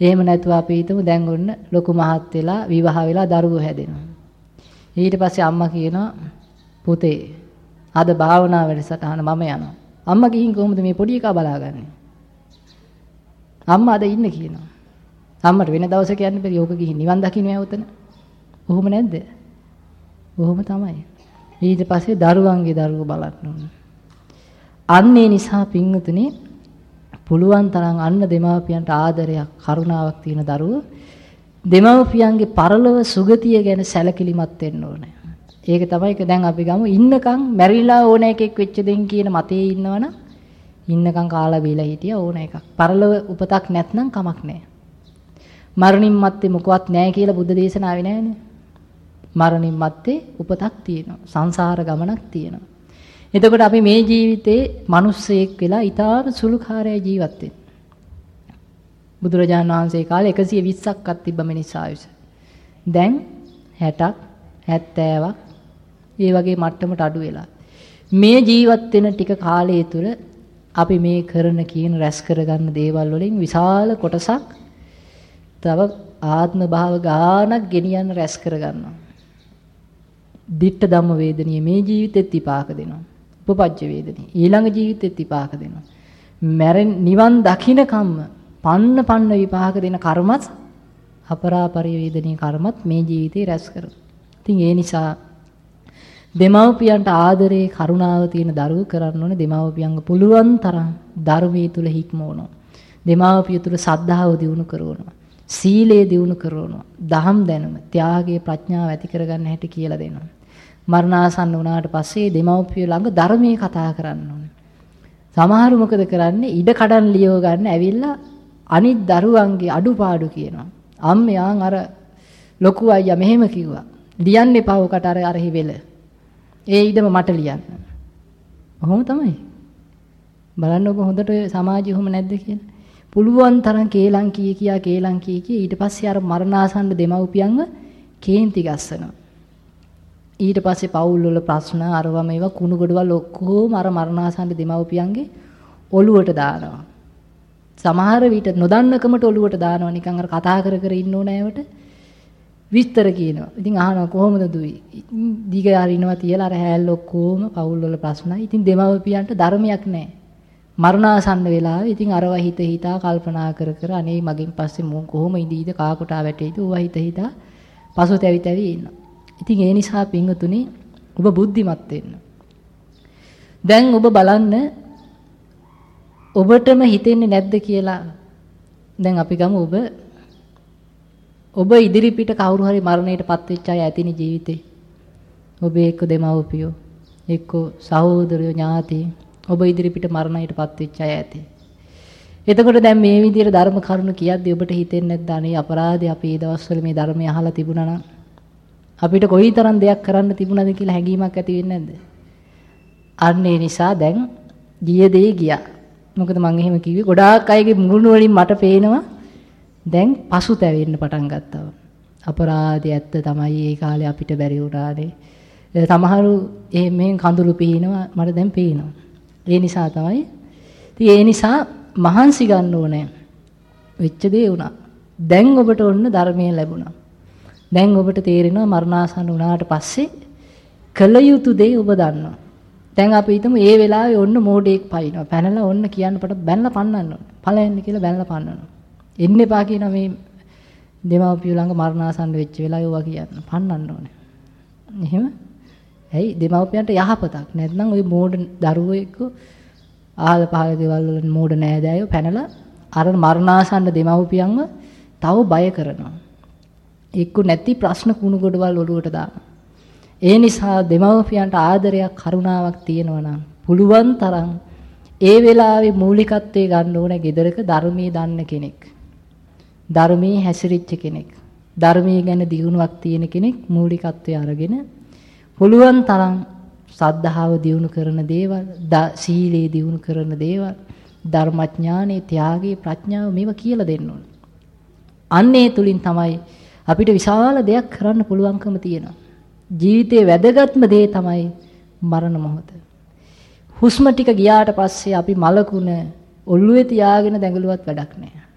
එහෙම නැතුව අපි හිතමු දැන් ඔන්න ලොකු මහත් වෙලා විවාහ වෙලා දරුවෝ හැදෙනවා. ඊට පස්සේ අම්මා කියනවා පුතේ අද භාවනා වැඩසටහන මම යනවා. අම්මා ගිහින් කොහොමද මේ පොඩි එකා බලාගන්නේ? අම්මා අද ඉන්න කියනවා. අම්මට වෙන දවසක යන්න බැරි ඕක ගිහින් නිවන් දකින්න යවතන. ඔහොම නැද්ද? ඔහොම තමයි. ඊට පස්සේ දරුවන්ගේ දරුවෝ බලන්න ඕන. අන්නේ නිසා පින්වතුනි පුළුවන් තරම් අන්න දෙමාපියන්ට ආදරයක් කරුණාවක් තියෙන දරුවෝ දෙමාපියන්ගේ පරලොව සුගතිය ගැන සැලකිලිමත් වෙන්න ඕනේ. ඒක තමයි දැන් අපි ගමු ඉන්නකම් මැරිලා ඕන එකෙක් වෙච්ච දෙන් කියන මතයේ ඉන්නවනම් ඉන්නකම් කාලා බීලා හිටිය ඕන එකක්. පරලොව උපතක් නැත්නම් කමක් නැහැ. මරණින් මත්තේ මොකවත් නැහැ කියලා බුද්ධ දේශනාවේ නැහැනේ. මරණින් මත්තේ උපතක් තියෙනවා. සංසාර ගමනක් තියෙනවා. එතකොට අපි මේ ජීවිතේ මිනිස්සෙක් වෙලා ඊටාර සුළු කාර්යය ජීවත් වෙන්නේ. බුදුරජාණන් වහන්සේ කාලේ 120ක්වත් තිබ්බ මිනිස් ආයුෂ. දැන් 60ක් 70ක් ඒ වගේ මට්ටමට අඩු වෙලා. මේ ජීවත් වෙන ටික කාලය තුල අපි මේ කරන කියන රැස් කරගන්න දේවල් වලින් විශාල කොටසක් තව ආත්ම භාව ගානක් ගෙනියන්න රැස් කරගන්නවා. දිට්ඨ ධම්ම වේදනීය මේ ජීවිතෙත් විපාක දෙනවා. උපපජ්ජ වේදනීය ඊළඟ ජීවිතෙත් විපාක දෙනවා. මැරෙන් නිවන් දකින්න කම්ම පන්න පන්න විපාක දෙන කර්මත් අපරාපරි වේදනීය කර්මත් මේ ජීවිතේ රැස් කරනවා. ඉතින් ඒ නිසා දෙමව්පියන්ට ආදරේ කරුණාව තියෙන දරුවෝ කරන්න ඕනේ දෙමව්පියන්ව පුළුවන් තරම් ධර්මයේ තුල හික්මවනවා. දෙමව්පිය තුල සද්ධාව දියුණු කරනවා. සීලය දියුණු කරනවා. දහම් දැනුම, ත්‍යාගය, ප්‍රඥාව ඇති කරගන්න හැටි කියලා දෙනවා. මරණාසන්න වුණාට පස්සේ දෙමව්පිය ළඟ ධර්මයේ කතා කරන්න ඕනේ. සමහරු මොකද කරන්නේ? ඉඩ කඩන් ලියව ගන්න ඇවිල්ලා අනිත් දරුවන්ගේ අඩුපාඩු කියනවා. අම්මයාන් අර ලොකු අයියා මෙහෙම කිව්වා. ලියන්න එපා උකට අර අර හිවෙල. ඒ ඉඩම මට ලියන්න. ඔහොම තමයි. බලන්න ඔබ හොඳට සමාජය ඔහොම නැද්ද කියලා. පුළුවන් තරම් කේලම් කී කියා කේලම් කී කී ඊට පස්සේ අර මරණාසන්න දෙමව්පියන්ව කේන්ති ගස්සනවා. ඊට පස්සේ පවුල් වල ප්‍රශ්න අරවා මේවා කුණු ගොඩවල් ඔක්කොම අර මරණාසන්න දෙමව්පියන්ගේ ඔළුවට දානවා. සමහර විට නොදන්නකමට ඔළුවට දානවා නිකන් අර කතා කර කර ඉන්න ඕනෑවට විස්තර කියනවා. ඉතින් අහනවා කොහොමද දුයි? දිග අරිනවා තියලා අර හැල්ල ඔක්කොම පවුල් වල ප්‍රශ්නයි. ඉතින් දෙමව්පියන්ට ධර්මයක් නැහැ. මරණාසන්න වෙලාවේ ඉතින් අරව හිත හිතා කල්පනා කර කර අනේ මගෙන් පස්සේ මම කොහොම ඉඳීද කා කොටා වැටෙයිද ඌව හිත හිතා පසුතැවි තැවි ඉන්නවා. ඉතින් ඒ නිසා පින්වතුනි ඔබ බුද්ධිමත් වෙන්න. දැන් ඔබ බලන්න ඔබටම හිතෙන්නේ නැද්ද කියලා දැන් අපි ගමු ඔබ ඔබ ඉදිරි පිට කවුරු හරි මරණයටපත් වෙච්ච අය ඇතිනේ ජීවිතේ. ඔබ එක්ක දෙමව්පියෝ එක්ක සහෝදරයෝ ඥාති ඔබ ඉදිරි පිට මරණයටපත් වෙච්ච අය ඇති. එතකොට දැන් මේ විදිහට ධර්ම කරුණු කියද්දී ඔබට හිතෙන්නේ නැද්ද අනේ අපරාධي අපි මේ දවස්වල මේ ධර්මය අහලා තිබුණා නම් අපිට කොයිතරම් දෙයක් කරන්න තිබුණාද කියලා හැඟීමක් ඇති වෙන්නේ නැද්ද? අන්න ඒ නිසා දැන් ගිය දේ ගියා. මොකද මම එහෙම කිව්වේ ගොඩාක් අයගේ මුහුණු වලින් මට පේනවා දැන් පසුතැවෙන්න පටන් ගත්තා. අපරාධය ඇත්ත තමයි ඒ කාලේ අපිට බැරි වුණානේ. සමහරු එහෙම කඳුළු පිහිනවා මට දැන් පේනවා. ඒ නිසා තමයි. ඉතින් ඒ නිසා මහන්සි ගන්න ඕනේ. වෙච්ච දේ වුණා. දැන් ඔබට ඔන්න ධර්මය ලැබුණා. දැන් ඔබට තේරෙනවා මරණාසන්න වුණාට පස්සේ කළ යුතු දේ ඔබ දන්නවා. දැන් අපි හිතමු ඒ වෙලාවේ ඔන්න මෝඩෙක් පයින්නවා. පැනලා ඔන්න කියන්න පට බැනලා පන්නන්න ඕනේ. ඵලයන් කියලා බැනලා පන්නනවා. එන්න එපා කියන මේ දෙමව්පියෝ ළඟ මරණාසන්න වෙච්ච වෙලාවේ ඔවා කියන්න පන්නන්න ඕනේ. එහෙම ඇයි දෙමව්පියන්ට යහපතක් නැත්නම් ওই මෝඩ දරුවෝ එක්ක ආල පහල දේවල් වල මෝඩ නෑදෑයෝ පැනලා අර මරණාසන්න දෙමව්පියන්ව තව බය කරනවා. එක්ක නැති ප්‍රශ්න කුණු ගොඩවල් ඔලුවට දානවා. ඒ නිසා දෙමව්පියන්ට ආදරයක් කරුණාවක් තියෙනවා නම් පුළුවන් තරම් ඒ වෙලාවේ මූලිකත්වයේ ගන්න ඕන gedaraක ධර්මයේ දන්න කෙනෙක්. ධර්මයේ හැසිරිච්ච කෙනෙක්. ධර්මයේ ගැන දියුණුවක් තියෙන කෙනෙක් මූලිකත්වයේ අරගෙන පුළුවන් තරම් සද්ධාව දියුණු කරන දේවල්, සීලේ දියුණු කරන දේවල්, ධර්මඥානේ, ත්‍යාගයේ ප්‍රඥාව මේවා කියලා දෙන්න ඕනේ. අන්නේ තුලින් තමයි අපිට විශාල දෙයක් කරන්න පුළුවන්කම තියෙනවා. ජීවිතේ වැදගත්ම දේ තමයි මරණ මොහොත. හුස්ම ටික ගියාට පස්සේ අපි මලකුණ ඔල්ලුවේ තියාගෙන දැඟලුවත් වැඩක් නැහැ.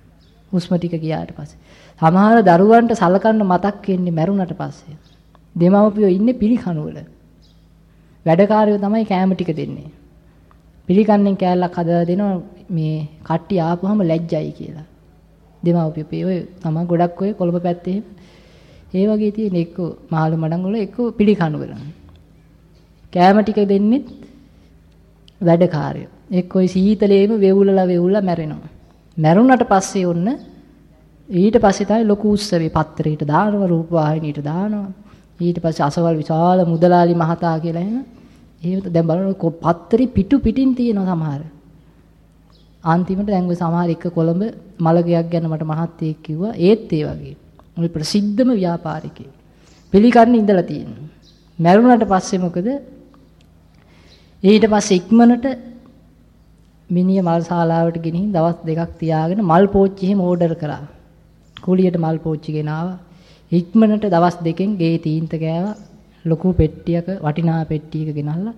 හුස්ම ටික ගියාට පස්සේ. සමහර දරුවන්ට සලකන්න මතක් වෙන්නේ මැරුණට පස්සේ. දෙමව්පියෝ ඉන්නේ පිළිකණුවල. වැඩකාරයෝ තමයි කෑම ටික දෙන්නේ. පිළිකන්නෙන් කෑල්ලක් හදලා දෙනවා මේ කට්ටිය ආපුවම ලැජ්ජයි කියලා. දෙමව්පියෝ ඔය තමයි ගොඩක් ඔය කොළඹ පැත්තේ ඒ වගේ තියෙන එක්ක මාළු මඩම් වල එක්ක පිළිකණුවල. කෑම ටික දෙන්නෙත් වැඩකාරයෝ. එක්ක ওই සීතලේම වෙවුලලා වෙවුලලා මැරෙනවා. මැරුණට පස්සේ ඔන්න ඊට පස්සේ තමයි ලොකු උත්සවේ පත්තරයට දානවා රූප වාහිනියට දානවා. ඊට පස්සේ අසවල් විශාල මුදලාලි මහතා කියලා එහෙම. එහෙම දැන් බලන්න පත්තරේ පිටු පිටින් තියෙනවා සමහර. අන්තිමට දැන් ඔය සමහර එක කොළඹ මලගයක් ගැන මට මහත්තයෙක් කිව්වා ඒත් ඒ වගේ. උන් ප්‍රසිද්ධම ව්‍යාපාරිකයෙක්. පිළිකරණ ඉඳලා තියෙනවා. මැරුණාට පස්සේ මොකද? ඊට පස්සේ ඉක්මනට මිනිහ මල් ශාලාවට ගෙනිහින් දවස් දෙකක් තියාගෙන මල් පෝච්චි එහෙම ඕඩර් කරා. කුලියට මල් පෝච්චි ගෙනාවා. ඉක්මනට දවස් දෙකෙන් ගේ තීන්ත ගෑවා. ලොකු පෙට්ටියක වටිනා පෙට්ටියක ගෙනල්ලා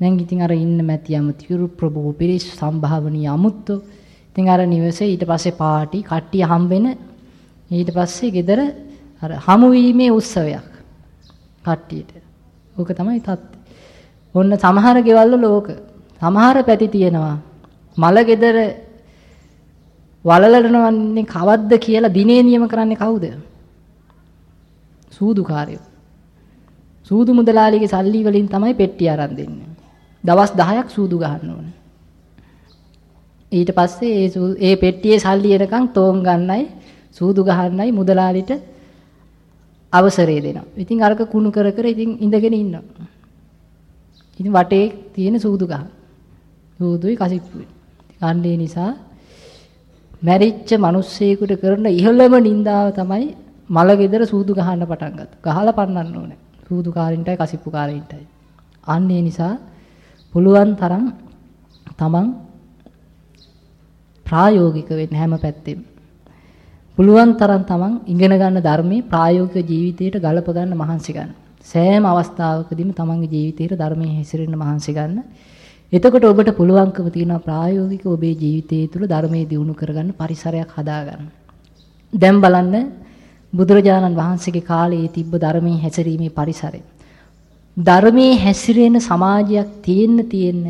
දැන් ඉතින් අර ඉන්න මැති අමුතිරු ප්‍රභූ පිරිස් සම්භාවනීය අමුත්තෝ ඉතින් අර නිවසේ ඊට පස්සේ පාටි කට්ටිය හම්බෙන ඊට පස්සේ ගෙදර අර හමු වීමේ උත්සවයක් කට්ටියට. ඕක තමයි තත්ත්වය. ඔන්න සමහර ගෙවල් වල ඕක. සමහර පැති තියෙනවා. මල ගෙදර වලලනවන්නේ කවද්ද කියලා දිනේ නියම කරන්නේ කවුද? සූදුකාරයෝ. සූදු මුදලාලිගේ සල්ලි වලින් තමයි පෙට්ටිය අරන් දෙන්නේ. දවස් 10ක් සූදු ගහන්න ඕන. ඊට පස්සේ ඒ ඒ පෙට්ටියේ සල්ලි එනකන් තෝන් ගන්නයි සූදු ගහන්නයි මුදලාලිට අවසරය දෙනවා. ඉතින් අරක කුණු කර කර ඉතින් ඉඳගෙන ඉන්නවා. ඉතින් වටේ තියෙන සූදු ගහ. සූදුයි කසිප්පුයි. අන්නේ නිසා මැරිච්ච මිනිස්සෙකුට කරන ඉහළම නින්දාව තමයි මල ගෙදර සූදු ගහන්න පටන් ගත්තා. ගහලා පන්නන්න ඕනේ. සූදු කාරින්ටයි කසිප්පු කාරින්ටයි. අන්නේ නිසා පුළුවන් තරම් තමන් ප්‍රායෝගික වෙන්න හැම පැත්තෙම. පුළුවන් තරම් තමන් ඉගෙන ගන්න ධර්මයේ ප්‍රායෝගික ජීවිතයට ගලප ගන්න මහන්සි ගන්න. සෑම අවස්ථාවකදීම තමන්ගේ ජීවිතයට ධර්මයේ හැසිරෙන්න මහන්සි ගන්න. එතකොට ඔබට පුළුවන්කම තියෙනවා ප්‍රායෝගිකව ඔබේ ජීවිතය තුළ ධර්මයේ දියුණු කරගන්න පරිසරයක් හදාගන්න. දැන් බලන්න බුදුරජාණන් වහන්සේගේ කාලයේ තිබ්බ ධර්මයේ හැසිරීමේ පරිසරය. ධර්මයේ හැසිරෙන සමාජයක් තියෙන්න තියෙන්න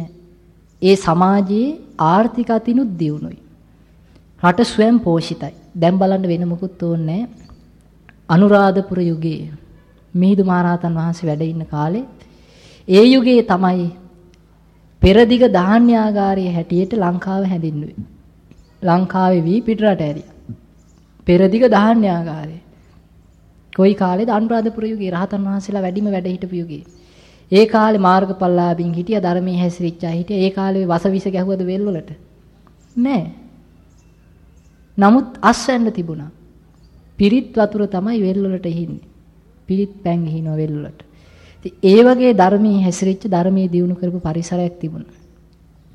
ඒ සමාජයේ ආර්ථික අතිනුත් දියුණුයි. රට ස්වයං පෝෂිතයි. දැන් බලන්න වෙන මොකුත් ඕනේ අනුරාධපුර යුගයේ මිහිඳු මහරහතන් වහන්සේ වැඩ ඉන්න කාලේ ඒ යුගයේ තමයි පෙරදිග ධාන්‍යාගාරයේ හැටියට ලංකාව හැඳින්වුවේ. ලංකාවේ වී පිටරට ඇරියා. පෙරදිග ධාන්‍යාගාරය. කොයි කාලේද අනුරාධපුර යුගයේ රහතන් වහන්සේලා වැඩිම වැඩ හිටපු යුගයේ. ඒ කාලේ මාර්ගඵලලාභින් හිටියා ධර්මයේ හැසිරිච්චා හිටියා. ඒ කාලේ වසවිස ගැහුවද වෙල් වලට? නෑ. නමුත් අස්වැන්න තිබුණා. පිරිත් වතුර තමයි වෙල් වලට ඉහින්නේ. පිරිත් පැන් ඉහිනවා වෙල් වලට. ඒ වගේ ධර්මයේ හැසිරිච්ච ධර්මයේ දියුණු කරපු පරිසරයක් තිබුණා.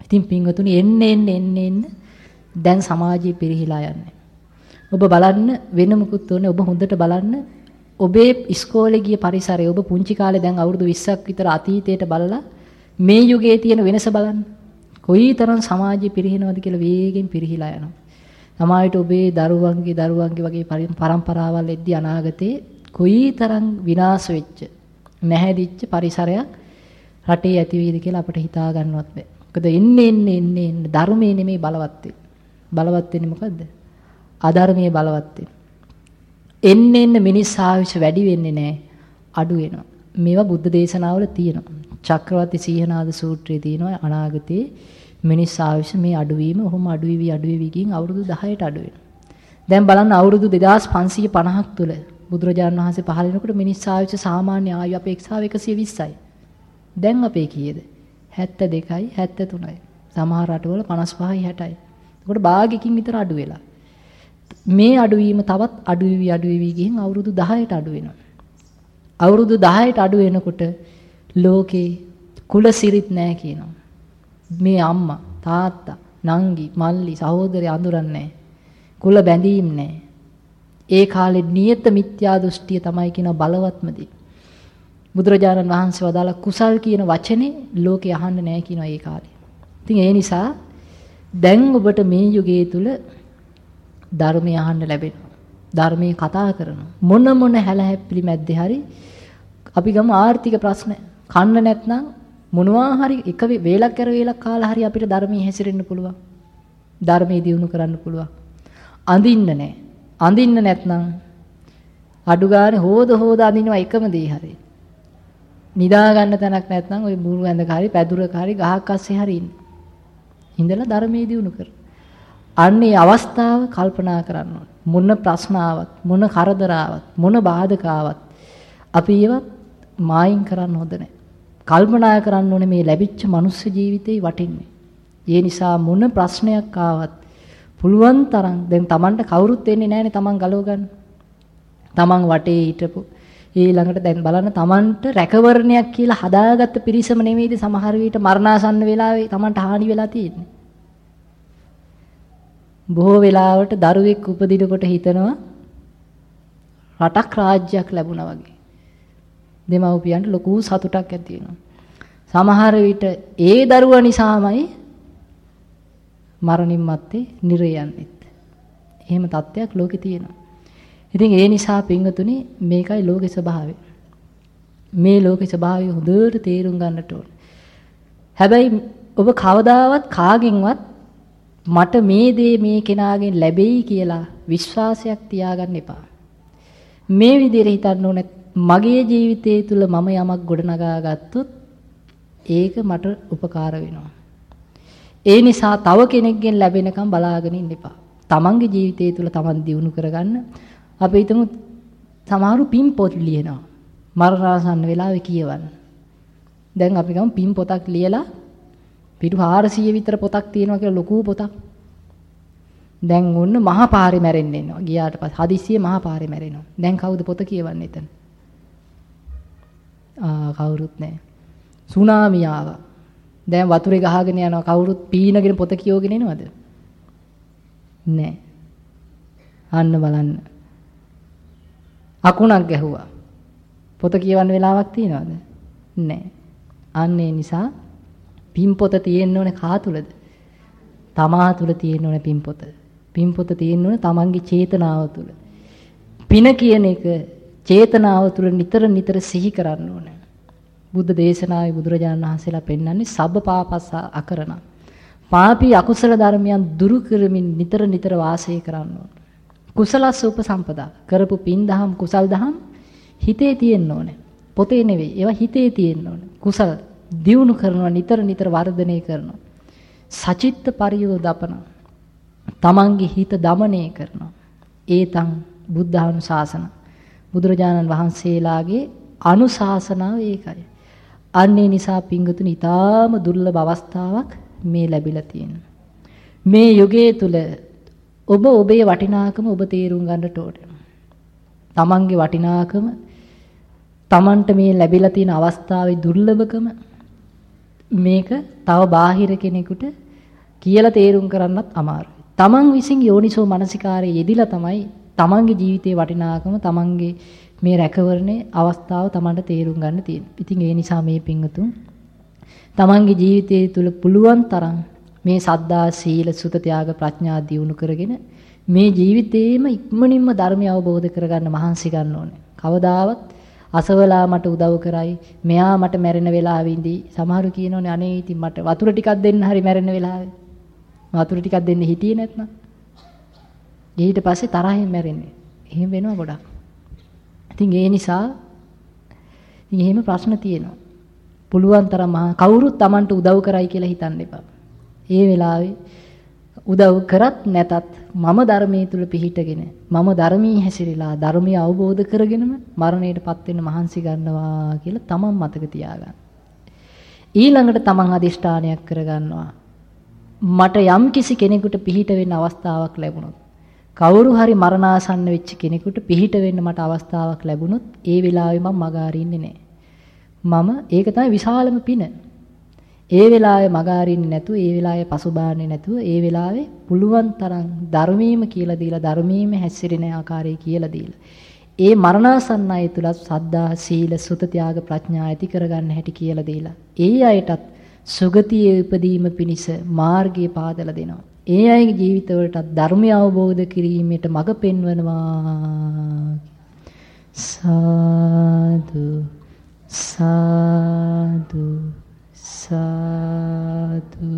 ඉතින් පින්වතුනි එන්න එන්න එන්න එන්න දැන් සමාජය පිරිහිලා යන්නේ. ඔබ බලන්න වෙන මුකුත් ඕනේ ඔබ හොඳට බලන්න ඔබේ ඉස්කෝලේ ගිය පරිසරය ඔබ පුංචි කාලේ දැන් අවුරුදු 20ක් විතර අතීතයට බලලා මේ යුගයේ තියෙන වෙනස බලන්න. කොයිතරම් සමාජය පිරිහිනවද කියලා වේගෙන් පිරිහිලා යනවා. සමාජයට ඔබේ දරුවන්ගේ දරුවන්ගේ වගේ පරම්පරාවල් එද්දී අනාගතේ කොයිතරම් විනාශ වෙච්ච නැහැදිච්ච පරිසරයක් රටේ ඇති වෙයිද කියලා අපිට හිතා ගන්නවත් බෑ. මොකද එන්නේ එන්නේ එන්නේ එන්නේ ධර්මයේ නෙමෙයි බලවත් වෙන්නේ. බලවත් වෙන්නේ මොකද්ද? අධර්මයේ බලවත් වෙන්නේ. එන්න එන්න මිනිස් ආයුෂ වැඩි වෙන්නේ නැහැ අඩු වෙනවා. මේවා බුද්ධ දේශනාවල තියෙනවා. චක්‍රවර්ති සීහනාද සූත්‍රයේ තියෙනවා අනාගතයේ මිනිස් ආයුෂ මේ අඩුවීම ඔහොම අඩු වෙවි අඩු වෙවි ගින් අවුරුදු 10ට අඩු වෙනවා. දැන් බලන්න අවුරුදු 2550ක් තුල බුදුරජාණන් වහන්සේ පහළ වෙනකොට මිනිස් ආයුෂ සාමාන්‍ය ආයු අපේක්ෂාව 120යි. දැන් අපේ කීයද? 72යි 73යි. සමහර රටවල 55යි 60යි. එතකොට භාගයකින් විතර අඩු වෙලා. මේ අඩුවීම තවත් අඩු වෙවි අඩු වෙවි ගිහින් අවුරුදු 10ට අඩු වෙනවා. අවුරුදු 10ට අඩු වෙනකොට ලෝකේ කුල සිරිත් නැහැ කියනවා. මේ අම්මා, තාත්තා, නංගි, මල්ලි, සහෝදරය අඳුරන්නේ කුල බැඳීම් නැහැ. ඒ කාලේ නියත මිත්‍යා දෘෂ්ටිය තමයි කියන බලවත්ම දේ. බුදුරජාණන් වහන්සේ වදාළ කුසල් කියන වචනේ ලෝකේ අහන්න නැහැ කියනවා ඒ කාලේ. ඉතින් ඒ නිසා දැන් ඔබට මේ යුගයේ තුල ධර්මය අහන්න ලැබෙනවා. ධර්මයේ කතා කරනවා. මොන මොන හැලහැප්පිලි මැද්දේ හරි අපි ගමු ආර්ථික ප්‍රශ්න කන්න නැත්නම් මොනවා හරි එක වේලක් කර වේලක් කාලා හරි අපිට ධර්මයේ හැසිරෙන්න පුළුවන්. ධර්මයේ දියුණු කරන්න පුළුවන්. අඳින්න නැහැ. අඳින්න නැත්නම් අඩු ගානේ හොද හොද අඳිනවා එකම දේ හරි. නිදා ගන්න තැනක් නැත්නම් ওই බුරු ඇඳක හරි පැදුරක හරි ගහක් අස්සේ හරි ඉන්න. ඉඳලා ධර්මයේ දියුණු කර. අන්නේ අවස්ථාව කල්පනා කරන්න ඕනේ. මොන ප්‍රශ්න ආවත්, මොන කරදර ආවත්, මොන බාධක ආවත් අපි ඒවත් මායින් කරන්න හොඳ නැහැ. කල්පනා කරන්න ඕනේ මේ ලැබිච්ච මනුස්ස ජීවිතේ වටින්නේ. ඒ නිසා මොන ප්‍රශ්නයක් ආවත් පුළුවන් තරම් දැන් Tamanට කවුරුත් එන්නේ නැහැනේ Taman ගලව ගන්න. Taman වටේ හිටපු ඊළඟට දැන් බලන්න Tamanට රැකවරණයක් කියලා හදාගත්ත පිරිසම නෙමෙයිද සමහර විට මරණාසන්න වෙලාවේ Tamanට හානි වෙලා තියෙන්නේ. බොහෝ වෙලාවට දරුවෙක් උපදිනකොට හිතනවා රටක් රාජ්‍යයක් ලැබුණා වගේ. දෙමව්පියන්ට ලොකු සතුටක් ඇති වෙනවා. සමහර විට ඒ දරුවා නිසාමයි මරණින් මත්තේ නිරේ යන්නේත්. එහෙම තත්ත්වයක් ලෝකේ තියෙනවා. ඉතින් ඒ නිසා පින්වතුනි මේකයි ලෝකේ ස්වභාවය. මේ ලෝකේ ස්වභාවය හොඳට තේරුම් ගන්නට ඕන. හැබැයි ඔබ කවදාවත් කාගෙන්වත් මට මේ දේ මේ කෙනාගෙන් ලැබෙයි කියලා විශ්වාසයක් තියාගන්න එපා. මේ විදිහට හිතන්න ඕනේ මගේ ජීවිතය තුළ මම යමක් ගොඩනගා ගත්තොත් ඒක මට උපකාර වෙනවා. ඒ නිසා තව කෙනෙක්ගෙන් ලැබෙනකම් බලාගෙන ඉන්න එපා. තමන්ගේ ජීවිතය තුළ තමන් දියුණු කරගන්න. අපි හිතමු සමහරු පින් පොත් ලියනවා. මරණාසන්න වෙලාවේ කියවන්න. දැන් අපි ගමු පින් පොතක් ලියලා පිටු 400 විතර පොතක් තියෙනවා කියලා ලොකු පොතක්. දැන් ඔන්න මහා පාරේ මැරෙන්න එනවා. ගියාට පස්සේ හදිස්සියේ මහා පාරේ මැරෙනවා. දැන් කවුද පොත කියවන්නේ එතන? ආ කවුරුත් නැහැ. සුනාමි ආවා. දැන් වතුරේ ගහගෙන යනවා. කවුරුත් පීනගෙන පොත කියවගෙන එනවද? නැහැ. අන්න බලන්න. අකුණක් ගැහුවා. පොත කියවන්න වෙලාවක් තියනවද? නැහැ. අන්න ඒ නිසා පින්පොත තියෙන්න ඕනේ කා තුලද? තමා තුල තියෙන්න ඕනේ පින්පොත. පින්පොත තියෙන්න ඕනේ තමන්ගේ චේතනාව තුල. පින කියන එක චේතනාව තුල නිතර නිතර සිහි කරන්න ඕනේ. බුද්ධ දේශනාවේ බුදුරජාණන් වහන්සේලා පෙන්වන්නේ සබ්බපාපස්ස අකරණ. පාපී අකුසල ධර්මයන් දුරු කරමින් නිතර නිතර වාසය කරන්න ඕන. කුසලස් උපසම්පදා කරපු පින් දහම් කුසල් දහම් හිතේ තියෙන්න ඕනේ. පොතේ නෙවෙයි. ඒවා හිතේ තියෙන්න ඕනේ. කුසල දියුණු කරනවා නිතර නිතර වර්ධනය කරනවා. සචිත්ත පරියෝදපන තමන්ගේ හිත দমনය කරනවා. ඒතං බුද්ධානුශාසන බුදුරජාණන් වහන්සේලාගේ අනුශාසනාව ඒකයි. අන්නේ නිසා පිංගුතුනි ඊටාම දුර්ලභ අවස්ථාවක් මේ ලැබිලා තියෙනවා. මේ යුගයේ තුල ඔබ ඔබේ වටිනාකම ඔබ තේරුම් ගන්නට ඕනේ. තමන්ගේ වටිනාකම තමන්ට මේ ලැබිලා තියෙන අවස්ථාවේ දුර්ලභකම මේක තව බාහිර කෙනෙකුට කියලා තේරුම් කරන්නත් අමාරුයි. තමන් විසින් යෝනිසෝ මනසිකාරයේ යෙදිලා තමයි තමන්ගේ ජීවිතේ වටිනාකම තමන්ගේ මේ රැකවරණේ අවස්ථාව තමන්ට තේරුම් ගන්න තියෙන්නේ. ඉතින් ඒ නිසා මේ පිංගතුන් තමන්ගේ ජීවිතය තුළ පුළුවන් තරම් මේ සද්දා සීල සුත ත්‍යාග ප්‍රඥා දියුණු කරගෙන මේ ජීවිතේම ඉක්මනින්ම ධර්මය අවබෝධ කරගන්න මහන්සි ගන්න ඕනේ. කවදාවත් අසවලා මට උදව් කරයි මෙයා මට මැරෙන වෙලාවෙදී සමහරු කියනෝනේ අනේ ඉතින් මට වතුර ටිකක් දෙන්න හරි මැරෙන වෙලාවේ වතුර ටිකක් දෙන්න හිටියේ නැත්නම් ඊට පස්සේ තරහින් මැරෙන්නේ. එහෙම වෙනවා ගොඩක්. ඉතින් ඒ නිසා ඉතින් එහෙම ප්‍රශ්න තියෙනවා. පුළුවන් තරම් කවුරුත් Tamanට උදව් කරයි කියලා හිතන්න එපා. ඒ වෙලාවේ උදව් කරත් නැතත් මම ධර්මයේ තුල පිහිටගෙන මම ධර්මී හැසිරিলা ධර්මය අවබෝධ කරගෙනම මරණයටපත් වෙන්න මහන්සි ගන්නවා කියලා තමන් මතක තියාගන්න. ඊළඟට තමන් අදිෂ්ඨානයක් කරගන්නවා. මට යම් කිසි කෙනෙකුට පිහිට වෙන්න අවස්ථාවක් ලැබුණොත් කවුරු හරි මරණාසන්න වෙච්ච කෙනෙකුට පිහිට වෙන්න මට අවස්ථාවක් ලැබුණොත් ඒ වෙලාවේ මම මග අරින්නේ නැහැ. මම ඒක තමයි විශාලම පින. ඒ වෙලාවේ මග අරින්නේ නැතුව ඒ වෙලාවේ පසුබාන්නේ නැතුව ඒ වෙලාවේ පුළුවන් තරම් ධර්මීයම කියලා දීලා ධර්මීයම හැසිරෙන ආකාරය කියලා දීලා ඒ මරණාසන්න අය තුල සද්දා සීල සුත ත්‍යාග ප්‍රඥා ඇති කරගන්න හැටි කියලා දීලා ඒ අයටත් සුගතියේ උපදීම පිණිස මාර්ගය පාදලා දෙනවා. ඒ අයගේ ජීවිතවලටත් ධර්මය අවබෝධ කිරීමට මඟ පෙන්වනවා සාදු සාදු සාදු.